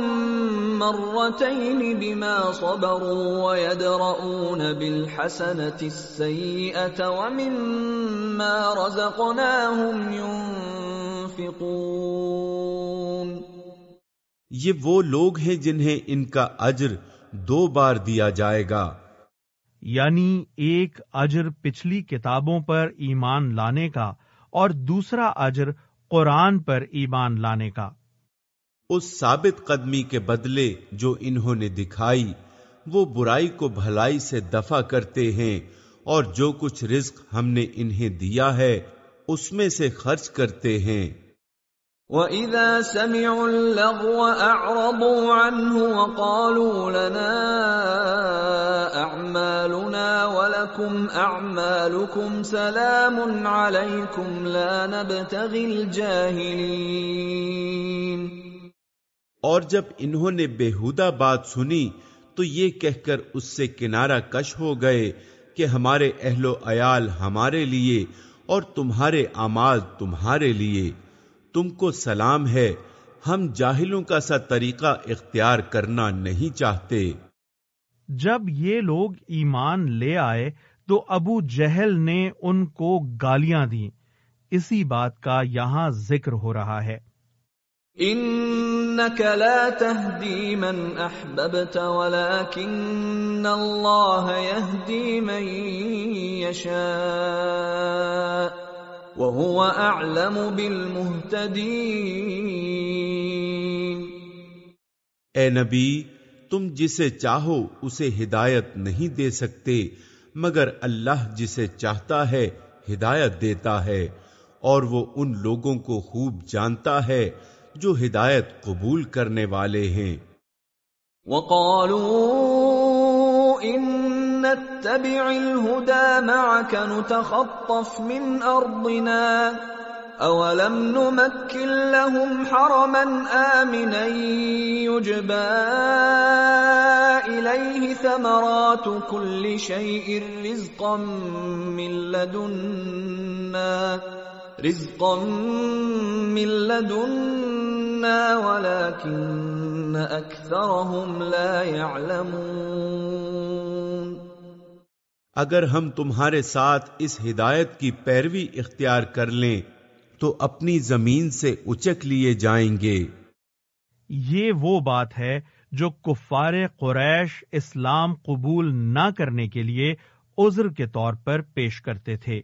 B: مرتين بما صبروا ويدرؤون بالحسنة السيئة ومما رزقناهم ينفقون۔
C: یہ وہ لوگ ہیں جنہیں ان کا اجر دو بار دیا جائے گا۔
A: یعنی ایک اجر پچھلی کتابوں پر ایمان لانے کا اور دوسرا اجر قرآن پر ایمان لانے کا۔
C: اس ثابت قدمی کے بدلے جو انہوں نے دکھائی، وہ برائی کو بھلائی سے دفع کرتے ہیں اور جو کچھ رزق ہم نے انہیں دیا ہے، اس میں سے خرچ کرتے ہیں۔
B: وَإِذَا سَمِعُوا اللَّغْوَ أَعْرَضُوا عَنْهُ وَقَالُوا لَنَا أَعْمَالُنَا وَلَكُمْ أَعْمَالُكُمْ سَلَامٌ عَلَيْكُمْ لَا نَبْتَغِي الْجَاهِلِينَ
C: اور جب انہوں نے بےہودہ بات سنی تو یہ کہہ کر اس سے کنارہ کش ہو گئے کہ ہمارے اہل و عیال ہمارے لیے اور تمہارے اعمال تمہارے لیے۔ تم کو سلام ہے ہم جاہلوں کا سا طریقہ اختیار کرنا نہیں چاہتے۔
A: جب یہ لوگ ایمان لے آئے تو ابو جہل نے ان کو گالیاں دی اسی بات کا یہاں ذکر ہو رہا ہے۔
B: انك لا تهدي من احببت ولكن الله يهدي من يشاء وهو اعلم بالمهتدين۔
C: اے نبی تم جسے چاہو اسے ہدایت نہیں دے سکتے مگر اللہ جسے چاہتا ہے ہدایت دیتا ہے اور وہ ان لوگوں کو خوب جانتا ہے جو ہدایت قبول کرنے والے ہیں۔
B: وقالوا ان نتبع الهدى معك نتخطف من ارضنا اولم نمكن لهم حرما امنا يجبى اليه ثمرات كل شيء رزقا من لدنا رزقا من لدنا ولكن اكثرهم لا يعلمون
C: اگر ہم تمہارے ساتھ اس ہدایت کی پیروی اختیار کر لیں، تو اپنی زمین سے اچک لیے جائیں گے۔
A: یہ وہ بات ہے جو کفار قریش اسلام قبول نہ کرنے کے لیے عذر کے طور پر پیش کرتے تھے۔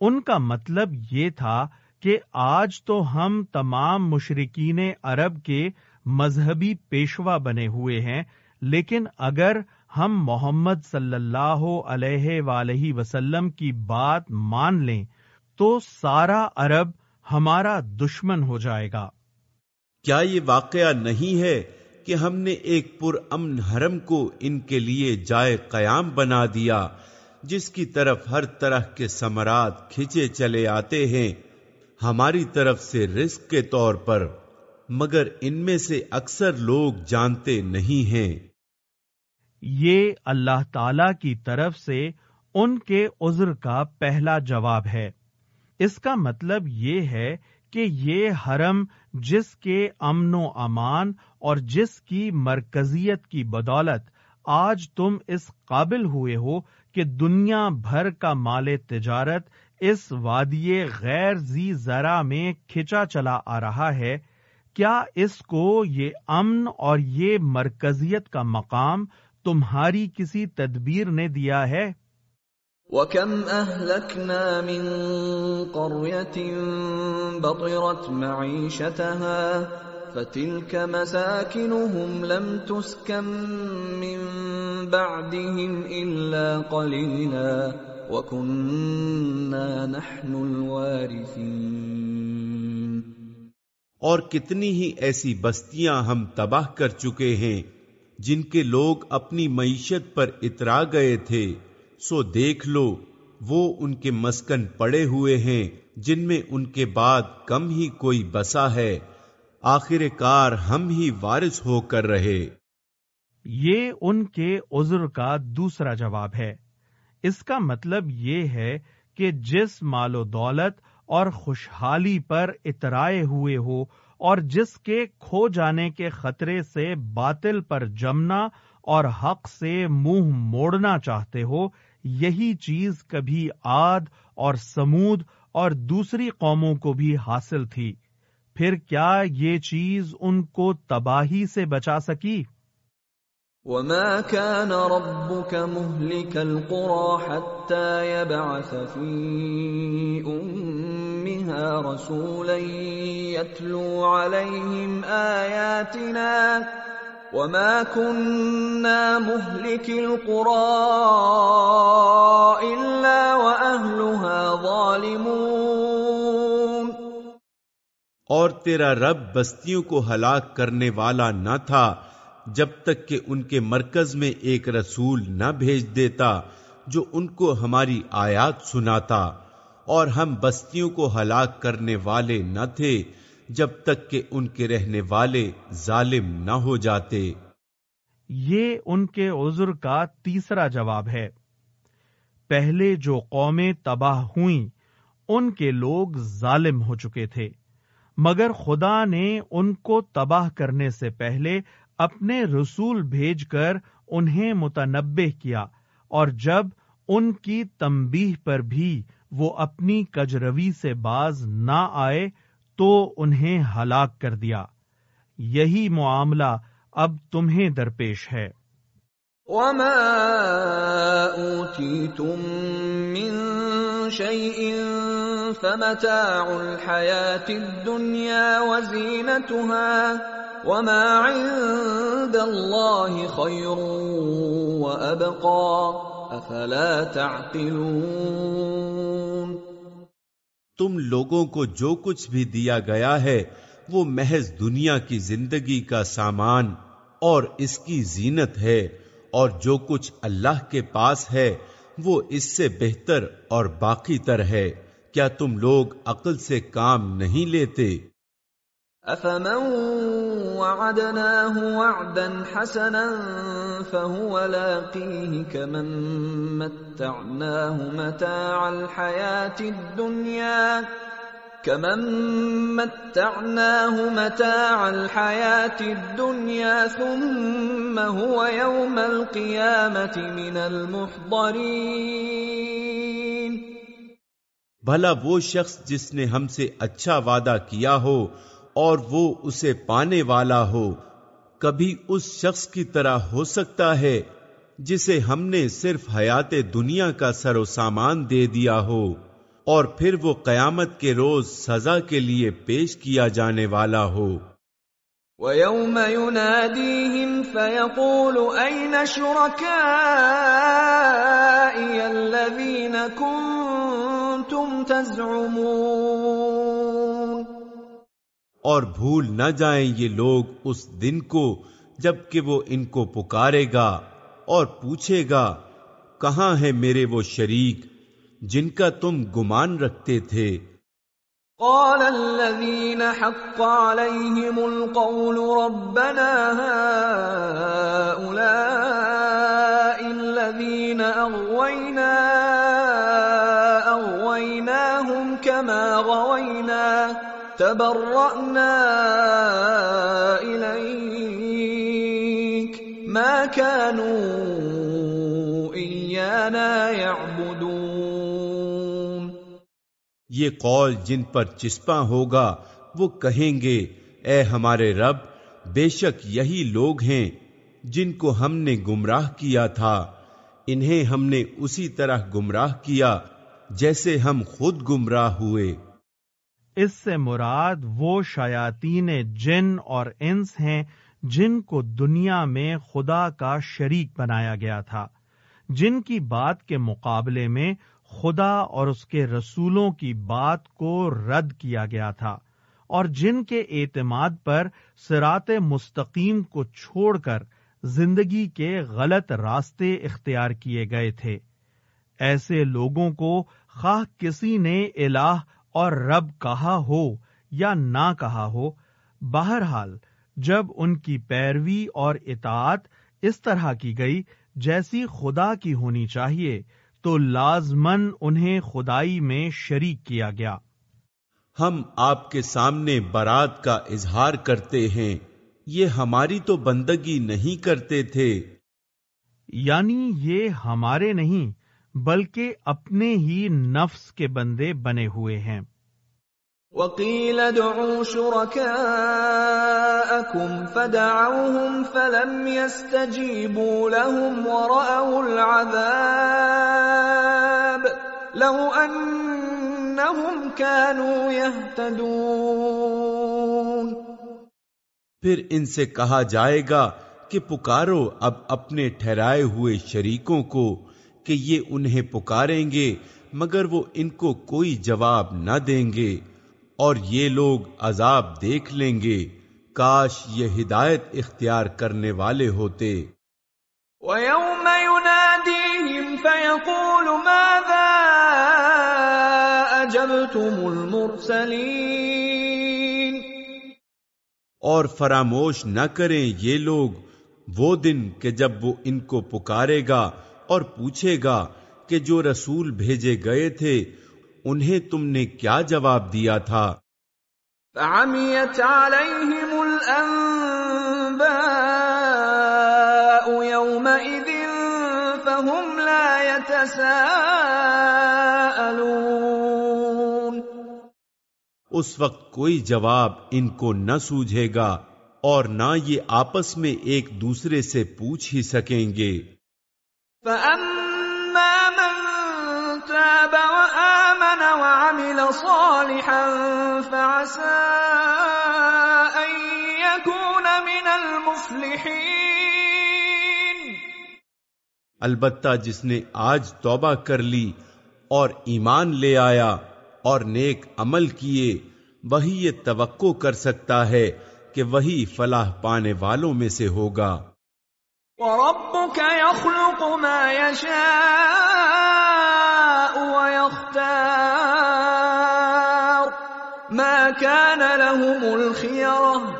A: ان کا مطلب یہ تھا کہ آج تو ہم تمام مشرقین عرب کے مذہبی پیشوا بنے ہوئے ہیں، لیکن اگر ہم محمد صلی اللہ علیہ ولیہ وسلم کی بات مان لیں تو سارا عرب ہمارا دشمن ہو جائے گا۔
C: کیا یہ واقعہ نہیں ہے کہ ہم نے ایک پر امن حرم کو ان کے لیے جائے قیام بنا دیا، جس کی طرف ہر طرح کے سمرات کھچے چلے آتے ہیں؟ ہماری طرف سے رزق کے طور پر، مگر ان میں سے اکثر لوگ جانتے نہیں ہیں۔
A: یہ اللہ تعالی کی طرف سے ان کے عذر کا پہلا جواب ہے۔ اس کا مطلب یہ ہے کہ یہ حرم جس کے امن و امان اور جس کی مرکزیت کی بدولت آج تم اس قابل ہوئے ہو کہ دنیا بھر کا مال تجارت اس وادی غیر زی ذرا میں کھچا چلا آ رہا ہے، کیا اس کو یہ امن اور یہ مرکزیت کا مقام تمہاری کسی تدبیر نے دیا ہے؟
B: وَكَمْ أَهْلَكْنَا مِن قَرْيَةٍ بَطِرَتْ مَعِيشَتَهَا فتلك مساكنهم لم تسكن من بعدهم إلا قليلا وكنا نحن الوارثين۔
C: اور کتنی ہی ایسی بستیاں ہم تباہ کر چکے ہیں جن کے لوگ اپنی معیشت پر اترا گئے تھے، سو دیکھ لو، وہ ان کے مسکن پڑے ہوئے ہیں، جن میں ان کے بعد کم ہی کوئی بسا ہے۔ آخر کار ہم ہی وارث ہو کر رہے۔
A: یہ ان کے عذر کا دوسرا جواب ہے۔ اس کا مطلب یہ ہے کہ جس مال و دولت اور خوشحالی پر اترائے ہوئے ہو اور جس کے کھو جانے کے خطرے سے باطل پر جمنا اور حق سے منہ موڑنا چاہتے ہو، یہی چیز کبھی آد اور سمود اور دوسری قوموں کو بھی حاصل تھی۔ پھر کیا یہ چیز ان کو تباہی سے بچا سکی؟
B: وما كان ربك مهلك القرى حتى يبعث في أمها رسولا يتلو عليهم آياتنا وما كنا مهلك القرى إلا وأهلها ظالمون.
C: اور تیرا رب بستیوں کو ہلاک کرنے والا نہ تھا جب تک کہ ان کے مرکز میں ایک رسول نہ بھیج دیتا جو ان کو ہماری آیات سناتا۔ اور ہم بستیوں کو ہلاک کرنے والے نہ تھے، جب تک کہ ان کے رہنے والے ظالم نہ ہو جاتے۔
A: یہ ان کے عذر کا تیسرا جواب ہے۔ پہلے جو قومیں تباہ ہوئیں، ان کے لوگ ظالم ہو چکے تھے۔ مگر خدا نے ان کو تباہ کرنے سے پہلے اپنے رسول بھیج کر انہیں متنبع کیا، اور جب ان کی تمبیح پر بھی وہ اپنی کجروی سے باز نہ آئے تو انہیں ہلاک کر دیا۔ یہی معاملہ اب تمہیں درپیش ہے۔
B: وما اوتیتم من فمتاع الحياة الدنيا وزينتها وما عند الله خير وأبقى۔ أفلا تعقلون
C: تم لوگوں کو جو کچھ بھی دیا گیا ہے، وہ محض دنیا کی زندگی کا سامان اور اس کی زینت ہے، اور جو کچھ اللہ کے پاس ہے، وہ اس سے بہتر اور باقی تر ہے۔ کیا تم لوگ عقل سے کام نہیں لیتے؟
B: افمن وعدناه وعدا حسنا فهو لاقيه كمن متعناه متاع الحياة الدنيا كمن متعناه متاع الحياة الدنيا ثم هو يوم القيامة من المحضرين
C: بھلا وہ شخص جس نے ہم سے اچھا وعدہ کیا ہو اور وہ اسے پانے والا ہو۔ کبھی اس شخص کی طرح ہو سکتا ہے جسے ہم نے صرف حیات دنیا کا سر و سامان دے دیا ہو اور پھر وہ قیامت کے روز سزا کے لیے پیش کیا جانے والا ہو۔
B: وَيَوْمَ يُنَادِيهِمْ فَيَقُولُ أَيْنَ شُرَكَائِيَ الَّذِينَ كُنْتُمْ تَزْعُمُونَ
C: اور بھول نہ جائیں یہ لوگ اس دن کو جبکہ وہ ان کو پکارے گا اور پوچھے گا، کہاں ہیں میرے وہ شریک جن کا تم گمان رکھتے تھے؟
B: قال الذين حق عليهم القول ربنا هؤلاء الذين أغوينا، أغويناهم كما غوينا. تبرأنا إليك ما كانوا إيانا يعبدون
C: یہ قول جن پر چسپاں ہوگا، وہ کہیں گے، اے ہمارے رب، بے شک یہی لوگ ہیں جن کو ہم نے گمراہ کیا تھا۔ انہیں ہم نے اسی طرح گمراہ کیا جیسے ہم خود گمراہ ہوئے۔
A: اس سے مراد وہ شیاطین جن اور انس ہیں جن کو دنیا میں خدا کا شریک بنایا گیا تھا، جن کی بات کے مقابلے میں خدا اور اس کے رسولوں کی بات کو رد کیا گیا تھا اور جن کے اعتماد پر سرات مستقیم کو چھوڑ کر زندگی کے غلط راستے اختیار کیے گئے تھے۔ ایسے لوگوں کو خواہ کسی نے الہ اور رب کہا ہو یا نہ کہا ہو بہرحال جب ان کی پیروی اور اطاعت اس طرح کی گئی جیسی خدا کی ہونی چاہیے تو لازمن انہیں خدائی میں شریک کیا گیا۔
C: ہم آپ کے سامنے برات کا اظہار کرتے ہیں یہ ہماری تو بندگی نہیں کرتے تھے۔
A: یعنی یہ ہمارے نہیں بلکہ اپنے ہی نفس کے بندے بنے ہوئے ہیں۔
B: وقيل ادعوا شركاءكم فدعوهم فلم يستجيبوا لهم ورأوا العذاب لو أنهم كانوا يهتدون
C: پھر ان سے کہا جائے گا کہ پکارو اب اپنے ٹھہرائے ہوئے شریکوں کو کہ یہ انہیں پکاریں گے مگر وہ ان کو کوئی جواب نہ دیں گے اور یہ لوگ عذاب دیکھ لیں گے۔ کاش یہ ہدایت اختیار کرنے والے ہوتے۔
B: وَيَوْمَ يُنَادِيهِمْ فَيَقُولُ مَاذَا أَجَبْتُمُ الْمُرْسَلِينَ؟
C: اور فراموش نہ کریں یہ لوگ وہ دن کہ جب وہ ان کو پکارے گا اور پوچھے گا کہ جو رسول بھیجے گئے تھے انہیں تم نے کیا جواب دیا تھا؟
B: فعميت عليهم الأنباء يومئذ فهم لا يتساءلون۔
C: اس وقت کوئی جواب ان کو نہ سوجھے گا اور نہ یہ آپس میں ایک دوسرے سے پوچھ ہی سکیں گے۔
B: فأما من تاب وآمن وعمل صالحا فعسى أن يكون من المفلحين
C: البتہ جس نے آج توبہ کر لی اور ایمان لے آیا اور نیک عمل کیے، وہی یہ توقع کر سکتا ہے کہ وہی فلاح پانے والوں میں سے ہوگا۔
B: وربك يخلق ما يشاء ويختار. ما كان لهم الخيرة.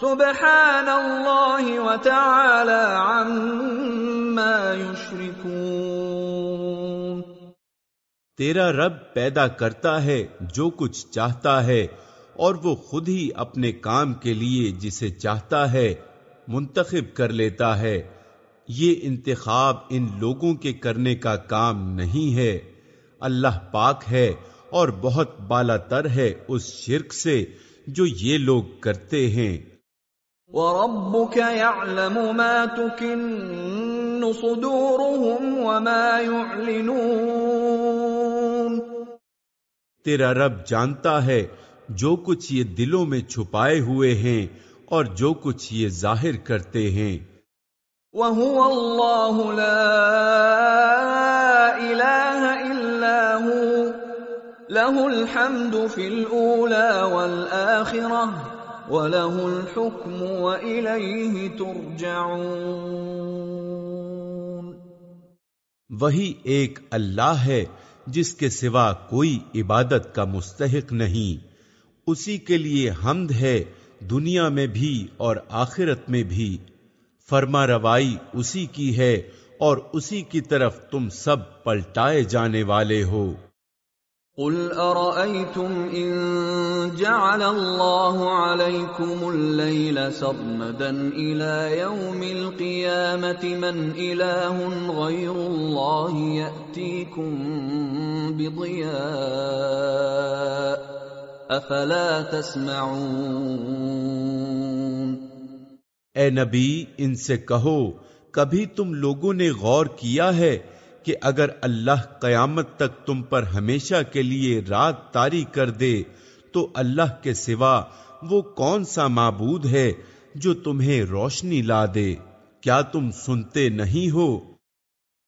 B: سبحان الله وتعالى عما يشركون.
C: تیرا رب پیدا کرتا ہے جو کچھ چاہتا ہے اور وہ خود ہی اپنے کام کے لیے جسے چاہتا ہے منتخب کر لیتا ہے۔ یہ انتخاب ان لوگوں کے کرنے کا کام نہیں ہے۔ اللہ پاک ہے اور بہت بالا تر ہے اس شرک سے جو یہ لوگ کرتے ہیں۔
B: وربك يعلم ما تكن صدورهم وما يعلنون۔
C: تیرا رب جانتا ہے جو کچھ یہ دلوں میں چھپائے ہوئے ہیں اور جو کچھ یہ ظاہر کرتے ہیں۔
B: وهو الله لا إله إلا هو. له الحمد في الأولى والآخرة وله الحكم وإليه ترجعون.
C: وہی ایک اللہ ہے جس کے سوا کوئی عبادت کا مستحق نہیں. اسی کے لیے حمد ہے دنیا میں بھی اور آخرت میں بھی. فرما روائی اسی کی ہے اور اسی کی طرف تم سب پلٹائے جانے والے ہو۔
B: قل أرأيتم إن جعل الله عليكم الليل سرمدا إلى يوم القيامة من إله غير الله يأتيكم بضياء أفلا تسمعون۔
C: اے نبی، ان سے کہو، کبھی تم لوگوں نے غور کیا ہے کہ اگر اللہ قیامت تک تم پر ہمیشہ کے لیے رات تاری کر دے، تو اللہ کے سوا وہ کون سا معبود ہے جو تمہیں روشنی لا دے؟ کیا تم سنتے نہیں ہو؟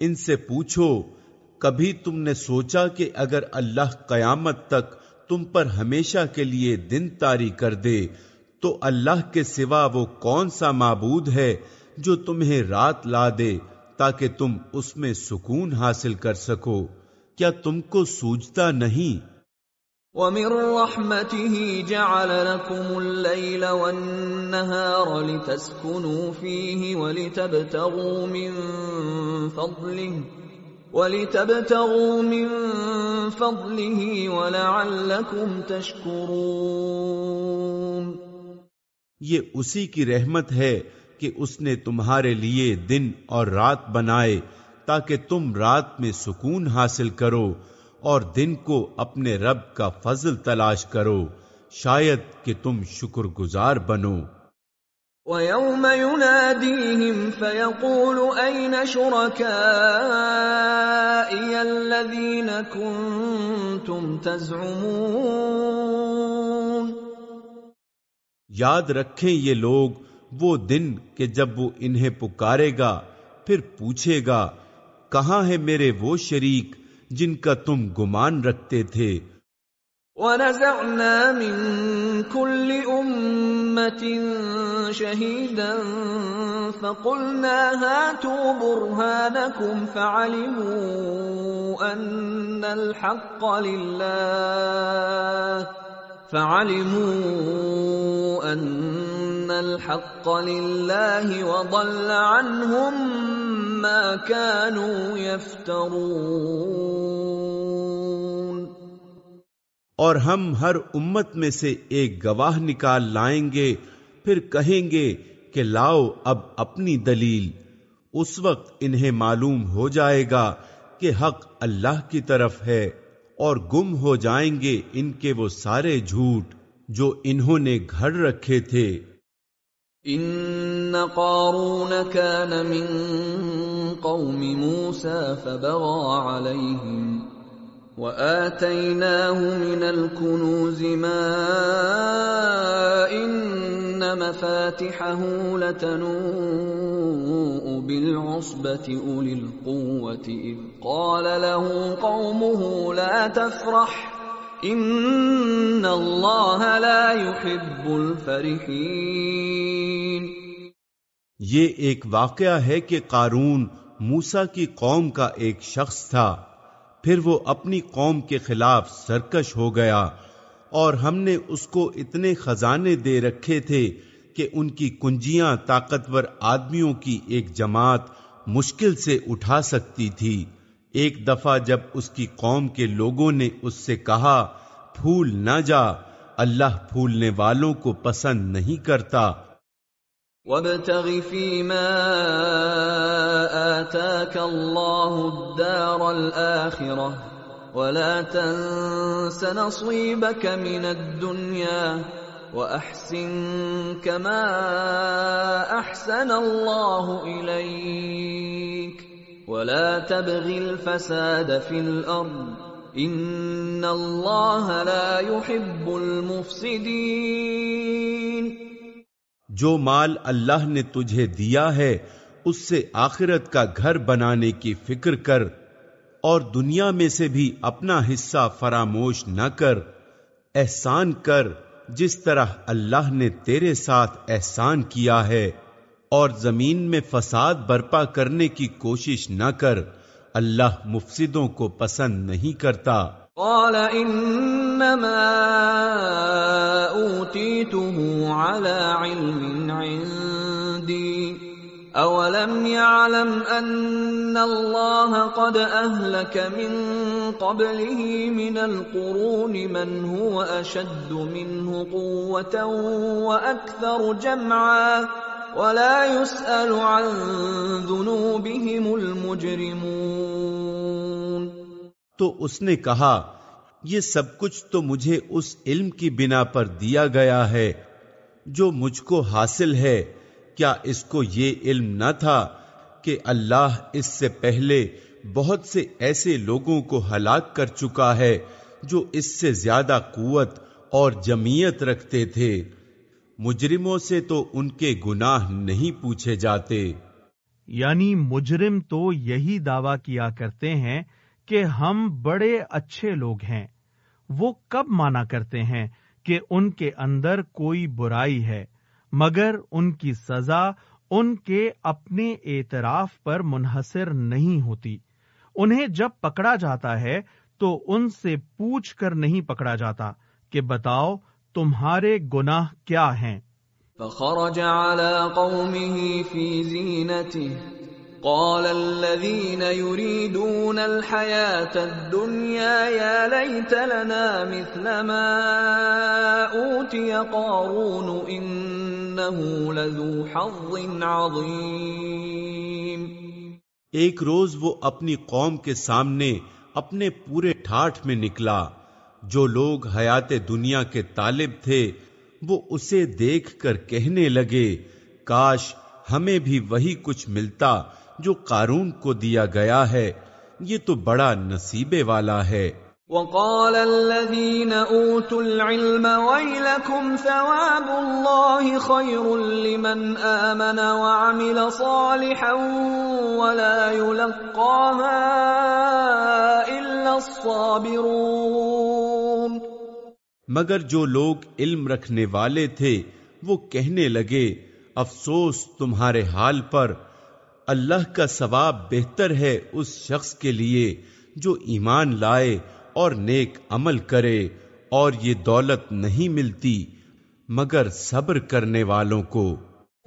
C: ان سے پوچھو، کبھی تم نے سوچا کہ اگر اللہ قیامت تک تم پر ہمیشہ کے لیے دن تاری کر دے، تو اللہ کے سوا وہ کون سا معبود ہے جو تمہیں رات لا دے تاکہ تم اس میں سکون حاصل کر سکو؟ کیا تم کو سوجتا نہیں؟
B: ومن رحمته جعل لكم الليل والنهار لتسكنوا فيه ولتبتغوا من فضله ولتبتغوا من فضله ولعلكم تشكرون
C: یہ اسی کی رحمت ہے کہ اس نے تمہارے لیے دن اور رات بنائے تاکہ تم رات میں سکون حاصل کرو اور دن کو اپنے رب کا فضل تلاش کرو۔ شاید کہ تم شکر گزار بنو۔
B: وَيَوْمَ يُنَادِيهِمْ فَيَقُولُ أَيْنَ شُرَكَائِيَ الَّذِينَ كُنْتُمْ تَزْعُمُونَ؟
C: یاد رکھیں یہ لوگ وہ دن کہ جب وہ انہیں پکارے گا پھر پوچھے گا کہاں ہے میرے وہ شریک؟ جن کا تم گمان رکھتے تھے۔
B: وَنَزَعْنَا مِن كُلِّ أُمَّةٍ شَهِيدًا فَقُلْنَا هَاتُوا بُرْهَانَكُمْ فَعَلِمُوا أَنَّ الْحَقَّ لِلَّهِ فَعَلِمُوا أَنَّ الْحَقَّ لِلَّهِ وَضَلَّ عَنْهُمْ مَا كَانُوا يَفْتَرُونَ۔
C: اور ہم ہر امت میں سے ایک گواہ نکال لائیں گے، پھر کہیں گے کہ لاؤ اب اپنی دلیل۔ اس وقت انہیں معلوم ہو جائے گا کہ حق اللہ کی طرف ہے اور گم ہو جائیں گے ان کے وہ سارے جھوٹ جو انہوں نے گھڑ رکھے تھے۔
B: ان قارون كان من قوم موسى فبغى عليهم وآتيناه من الكنوز ما إن مفاتحه لتنوء بالعصبة أولي القوة إذ قال له قومه لا تفرح إن الله لا يحب الفرحين
C: یہ ایک واقعہ ہے کہ قارون موسا کی قوم کا ایک شخص تھا۔ پھر وہ اپنی قوم کے خلاف سرکش ہو گیا اور ہم نے اس کو اتنے خزانے دے رکھے تھے کہ ان کی کنجیاں طاقتور آدمیوں کی ایک جماعت مشکل سے اٹھا سکتی تھی۔ ایک دفعہ جب اس کی قوم کے لوگوں نے اس سے کہا، پھول نہ جا، اللہ پھولنے والوں کو پسند نہیں کرتا۔
B: وابتغ فيما آتاك الله الدار الآخرة ولا تنس نصيبك من الدنيا وأحسن كما أحسن الله إليك ولا تبغ الفساد في الأرض إن الله لا يحب المفسدين۔
C: جو مال اللہ نے تجھے دیا ہے، اس سے آخرت کا گھر بنانے کی فکر کر اور دنیا میں سے بھی اپنا حصہ فراموش نہ کر، احسان کر جس طرح اللہ نے تیرے ساتھ احسان کیا ہے۔ اور زمین میں فساد برپا کرنے کی کوشش نہ کر، اللہ مفسدوں کو پسند نہیں کرتا۔
B: قال انما اوتیته على علم عندي اولم يعلم ان الله قد اهلك من قبله من القرون من هو اشد منه قوه واكثر جمعا۔ ولا يسال عن ذنوبهم المجرمون۔
C: تو اس نے کہا، یہ سب کچھ تو مجھے اس علم کی بنا پر دیا گیا ہے، جو مجھ کو حاصل ہے۔ کیا اس کو یہ علم نہ تھا کہ اللہ اس سے پہلے بہت سے ایسے لوگوں کو ہلاک کر چکا ہے، جو اس سے زیادہ قوت اور جمیت رکھتے تھے؟ مجرموں سے تو ان کے گناہ نہیں پوچھے جاتے۔
A: یعنی مجرم تو یہی دعویٰ کیا کرتے ہیں کہ ہم بڑے اچھے لوگ ہیں۔ وہ کب مانا کرتے ہیں کہ ان کے اندر کوئی برائی ہے، مگر ان کی سزا ان کے اپنے اعتراف پر منحصر نہیں ہوتی۔ انہیں جب پکڑا جاتا ہے تو ان سے پوچھ کر نہیں پکڑا جاتا کہ بتاؤ تمہارے گناہ کیا ہیں؟
B: فخرج على قومه في زينته قال الذين يريدون الحياة الدنيا يا ليت لنا مثل ما أوتي قارون إنه لذو حظ عظيم.
C: ایک روز وہ اپنی قوم کے سامنے اپنے پورے ٹھاٹ میں نکلا۔ جو لوگ حیات دنیا کے طالب تھے، وہ اسے دیکھ کر کہنے لگے، کاش ہمیں بھی وہی کچھ ملتا جو قارون کو دیا گیا ہے۔ یہ تو بڑا نصیبے والا ہے۔
B: وقال الذين اوتوا العلم ويلكم ثواب الله خير لمن امن وعمل صالحا ولا يلقاها الا الصابرون.
C: مگر جو لوگ علم رکھنے والے تھے، وہ کہنے لگے، افسوس تمہارے حال پر، اللہ کا ثواب بہتر ہے اس شخص کے لیے جو ایمان لائے اور نیک عمل کرے اور یہ دولت نہیں ملتی مگر صبر کرنے والوں کو۔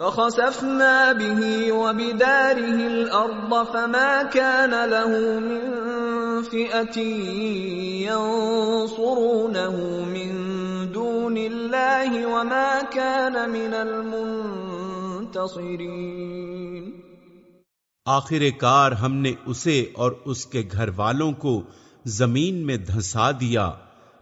B: فخسفنا به وبداره الارض فما كان له من فئه ينصرونه من دون الله وما كان من المنتصرين.
C: آخر کار ہم نے اسے اور اس کے گھر والوں کو زمین میں دھسا دیا،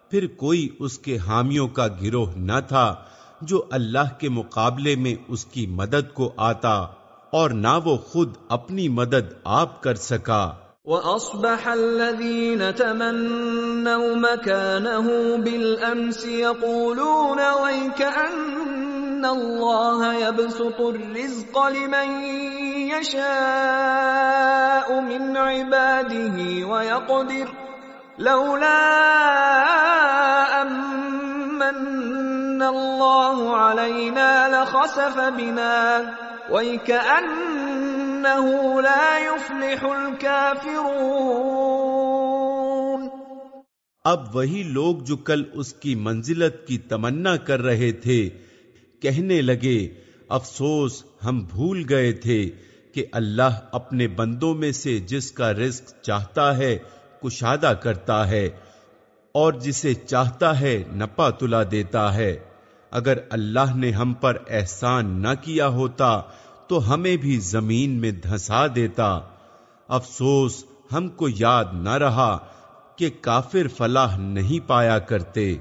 C: پھر کوئی اس کے حامیوں کا گروہ نہ تھا جو اللہ کے مقابلے میں اس کی مدد کو آتا اور نہ وہ خود اپنی مدد آپ کر سکا۔
B: وَأَصْبَحَ الَّذِينَ تَمَنَّوْا مَكَانَهُ بِالْأَمْسِ يَقُولُونَ وَيْكَأَنَّ الله يبسط الرزق لمن يشاء من عباده ويقدر لولا أمن الله علينا لخسف بنا ويكأنه لا يفلح الكافرون
C: اب وہی لوگ جو کل اس کی منزلت کی تمنا کر رہے تھے، کہنے لگے، افسوس، ہم بھول گئے تھے کہ اللہ اپنے بندوں میں سے جس کا رزق چاہتا ہے، کشادہ کرتا ہے۔ اور جسے چاہتا ہے نپا تلا دیتا ہے۔ اگر اللہ نے ہم پر احسان نہ کیا ہوتا، تو ہمیں بھی زمین میں دھسا دیتا۔ افسوس، ہم کو یاد نہ رہا کہ کافر فلاح نہیں پایا کرتے۔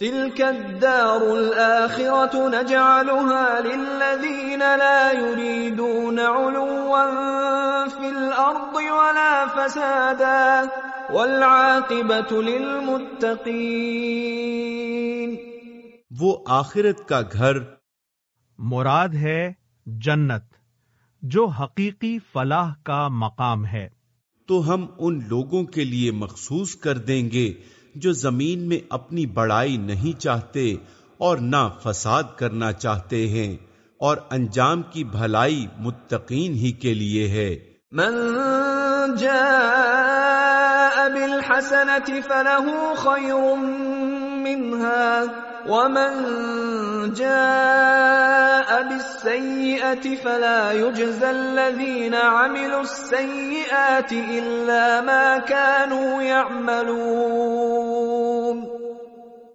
B: تلك الدار الآخرة نجعلها للذين لا يريدون علوا في الأرض ولا فسادا۔ والعاقبة للمتقين.
C: وہ آخرت کا گھر
A: مراد ہے جنت جو حقیقی فلاح کا مقام ہے۔
C: تو ہم ان لوگوں کے لیے مخصوص کر دیں گے جو زمین میں اپنی بڑائی نہیں چاہتے اور نہ فساد کرنا چاہتے ہیں اور انجام کی بھلائی متقین ہی کے لیے ہے۔
B: من جاء بالحسنة فله خير منها ومن جاء بالسيئة فلا يجزى الذين عملوا السيئات إلا ما كانوا يعملون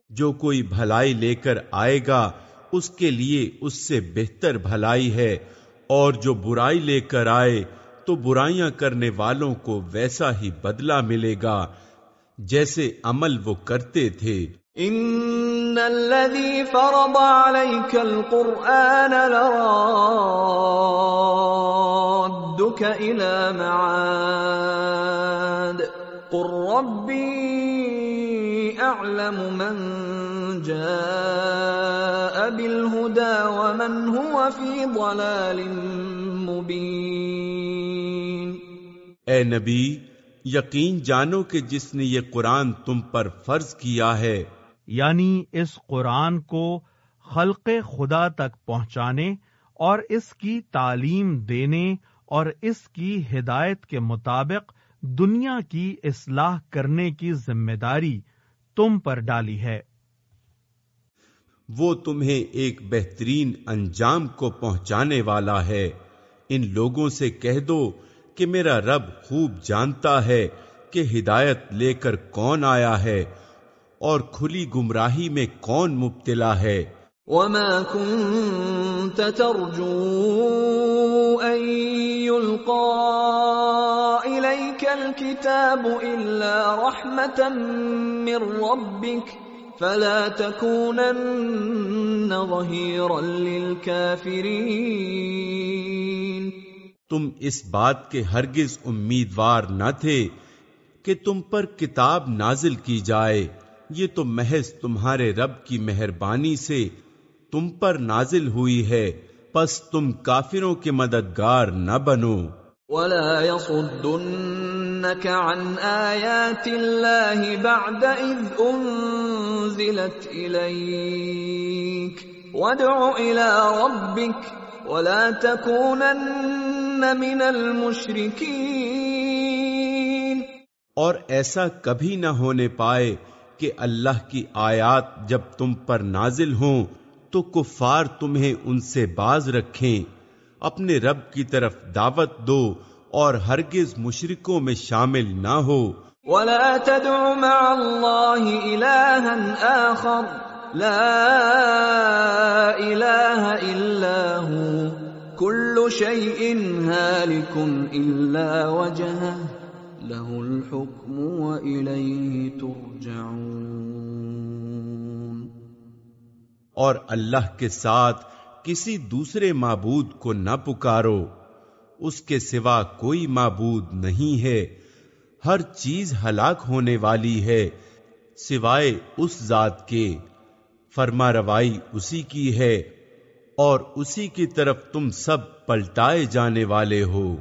C: جو کوئی بھلائی لے کر آئے گا، اس کے لیے اس سے بہتر بھلائی ہے، اور جو برائی لے کر آئے تو برائیاں کرنے والوں کو ویسا ہی بدلہ ملے گا جیسے عمل وہ کرتے تھے۔
B: ان الذي فرض عليك القرآن لرادك الى معاد قل ربي اعلم من جاء بالهدى ومن هو في ضلال مبين
C: اے نبی یقین جانو کہ جس نے یہ قرآن تم پر فرض کیا ہے۔
A: یعنی اس قرآن کو خلق خدا تک پہنچانے اور اس کی تعلیم دینے اور اس کی ہدایت کے مطابق دنیا کی اصلاح کرنے کی ذمہ داری تم پر ڈالی ہے۔
C: وہ تمہیں ایک بہترین انجام کو پہنچانے والا ہے۔ ان لوگوں سے کہہ دو کہ میرا رب خوب جانتا ہے کہ ہدایت لے کر کون آیا ہے اور کھلی گمراہی میں کون مبتلا ہے۔
B: وما كنت ترجو ان يلقى اليك الكتاب الا رحمه من ربك فلا تكونن ظهيرا للكافرين
C: تم اس بات کے ہرگز امیدوار نہ تھے کہ تم پر کتاب نازل کی جائے۔ یہ تو محض تمہارے رب کی مہربانی سے تم پر نازل ہوئی ہے۔ پس تم کافروں کے مددگار نہ بنو۔
B: ولا يصدنك عن آيات الله بعد إذ أنزلت إليك۔ وادع إلى ربك ولا تكونن من المشركين
C: اور ایسا کبھی نہ ہونے پائے کہ اللہ کی آیات جب تم پر نازل ہوں تو کفار تمہیں ان سے باز رکھیں۔ اپنے رب کی طرف دعوت دو اور ہرگز مشرکوں میں شامل نہ ہو۔
B: ولا تدع مع الله إلها آخر۔ لا إله إلا هو. كل شيء هالك إلا وجهه. له الحكم وإليه ترجعون.
C: اور اللہ کے ساتھ کسی دوسرے معبود کو نہ پکارو. اس کے سوا کوئی معبود نہیں ہے. ہر چیز ہلاک ہونے والی ہے سوائے اس ذات کے فرما روائی اسی کی ہے اور اسی کی طرف تم سب پلٹائے جانے والے ہو۔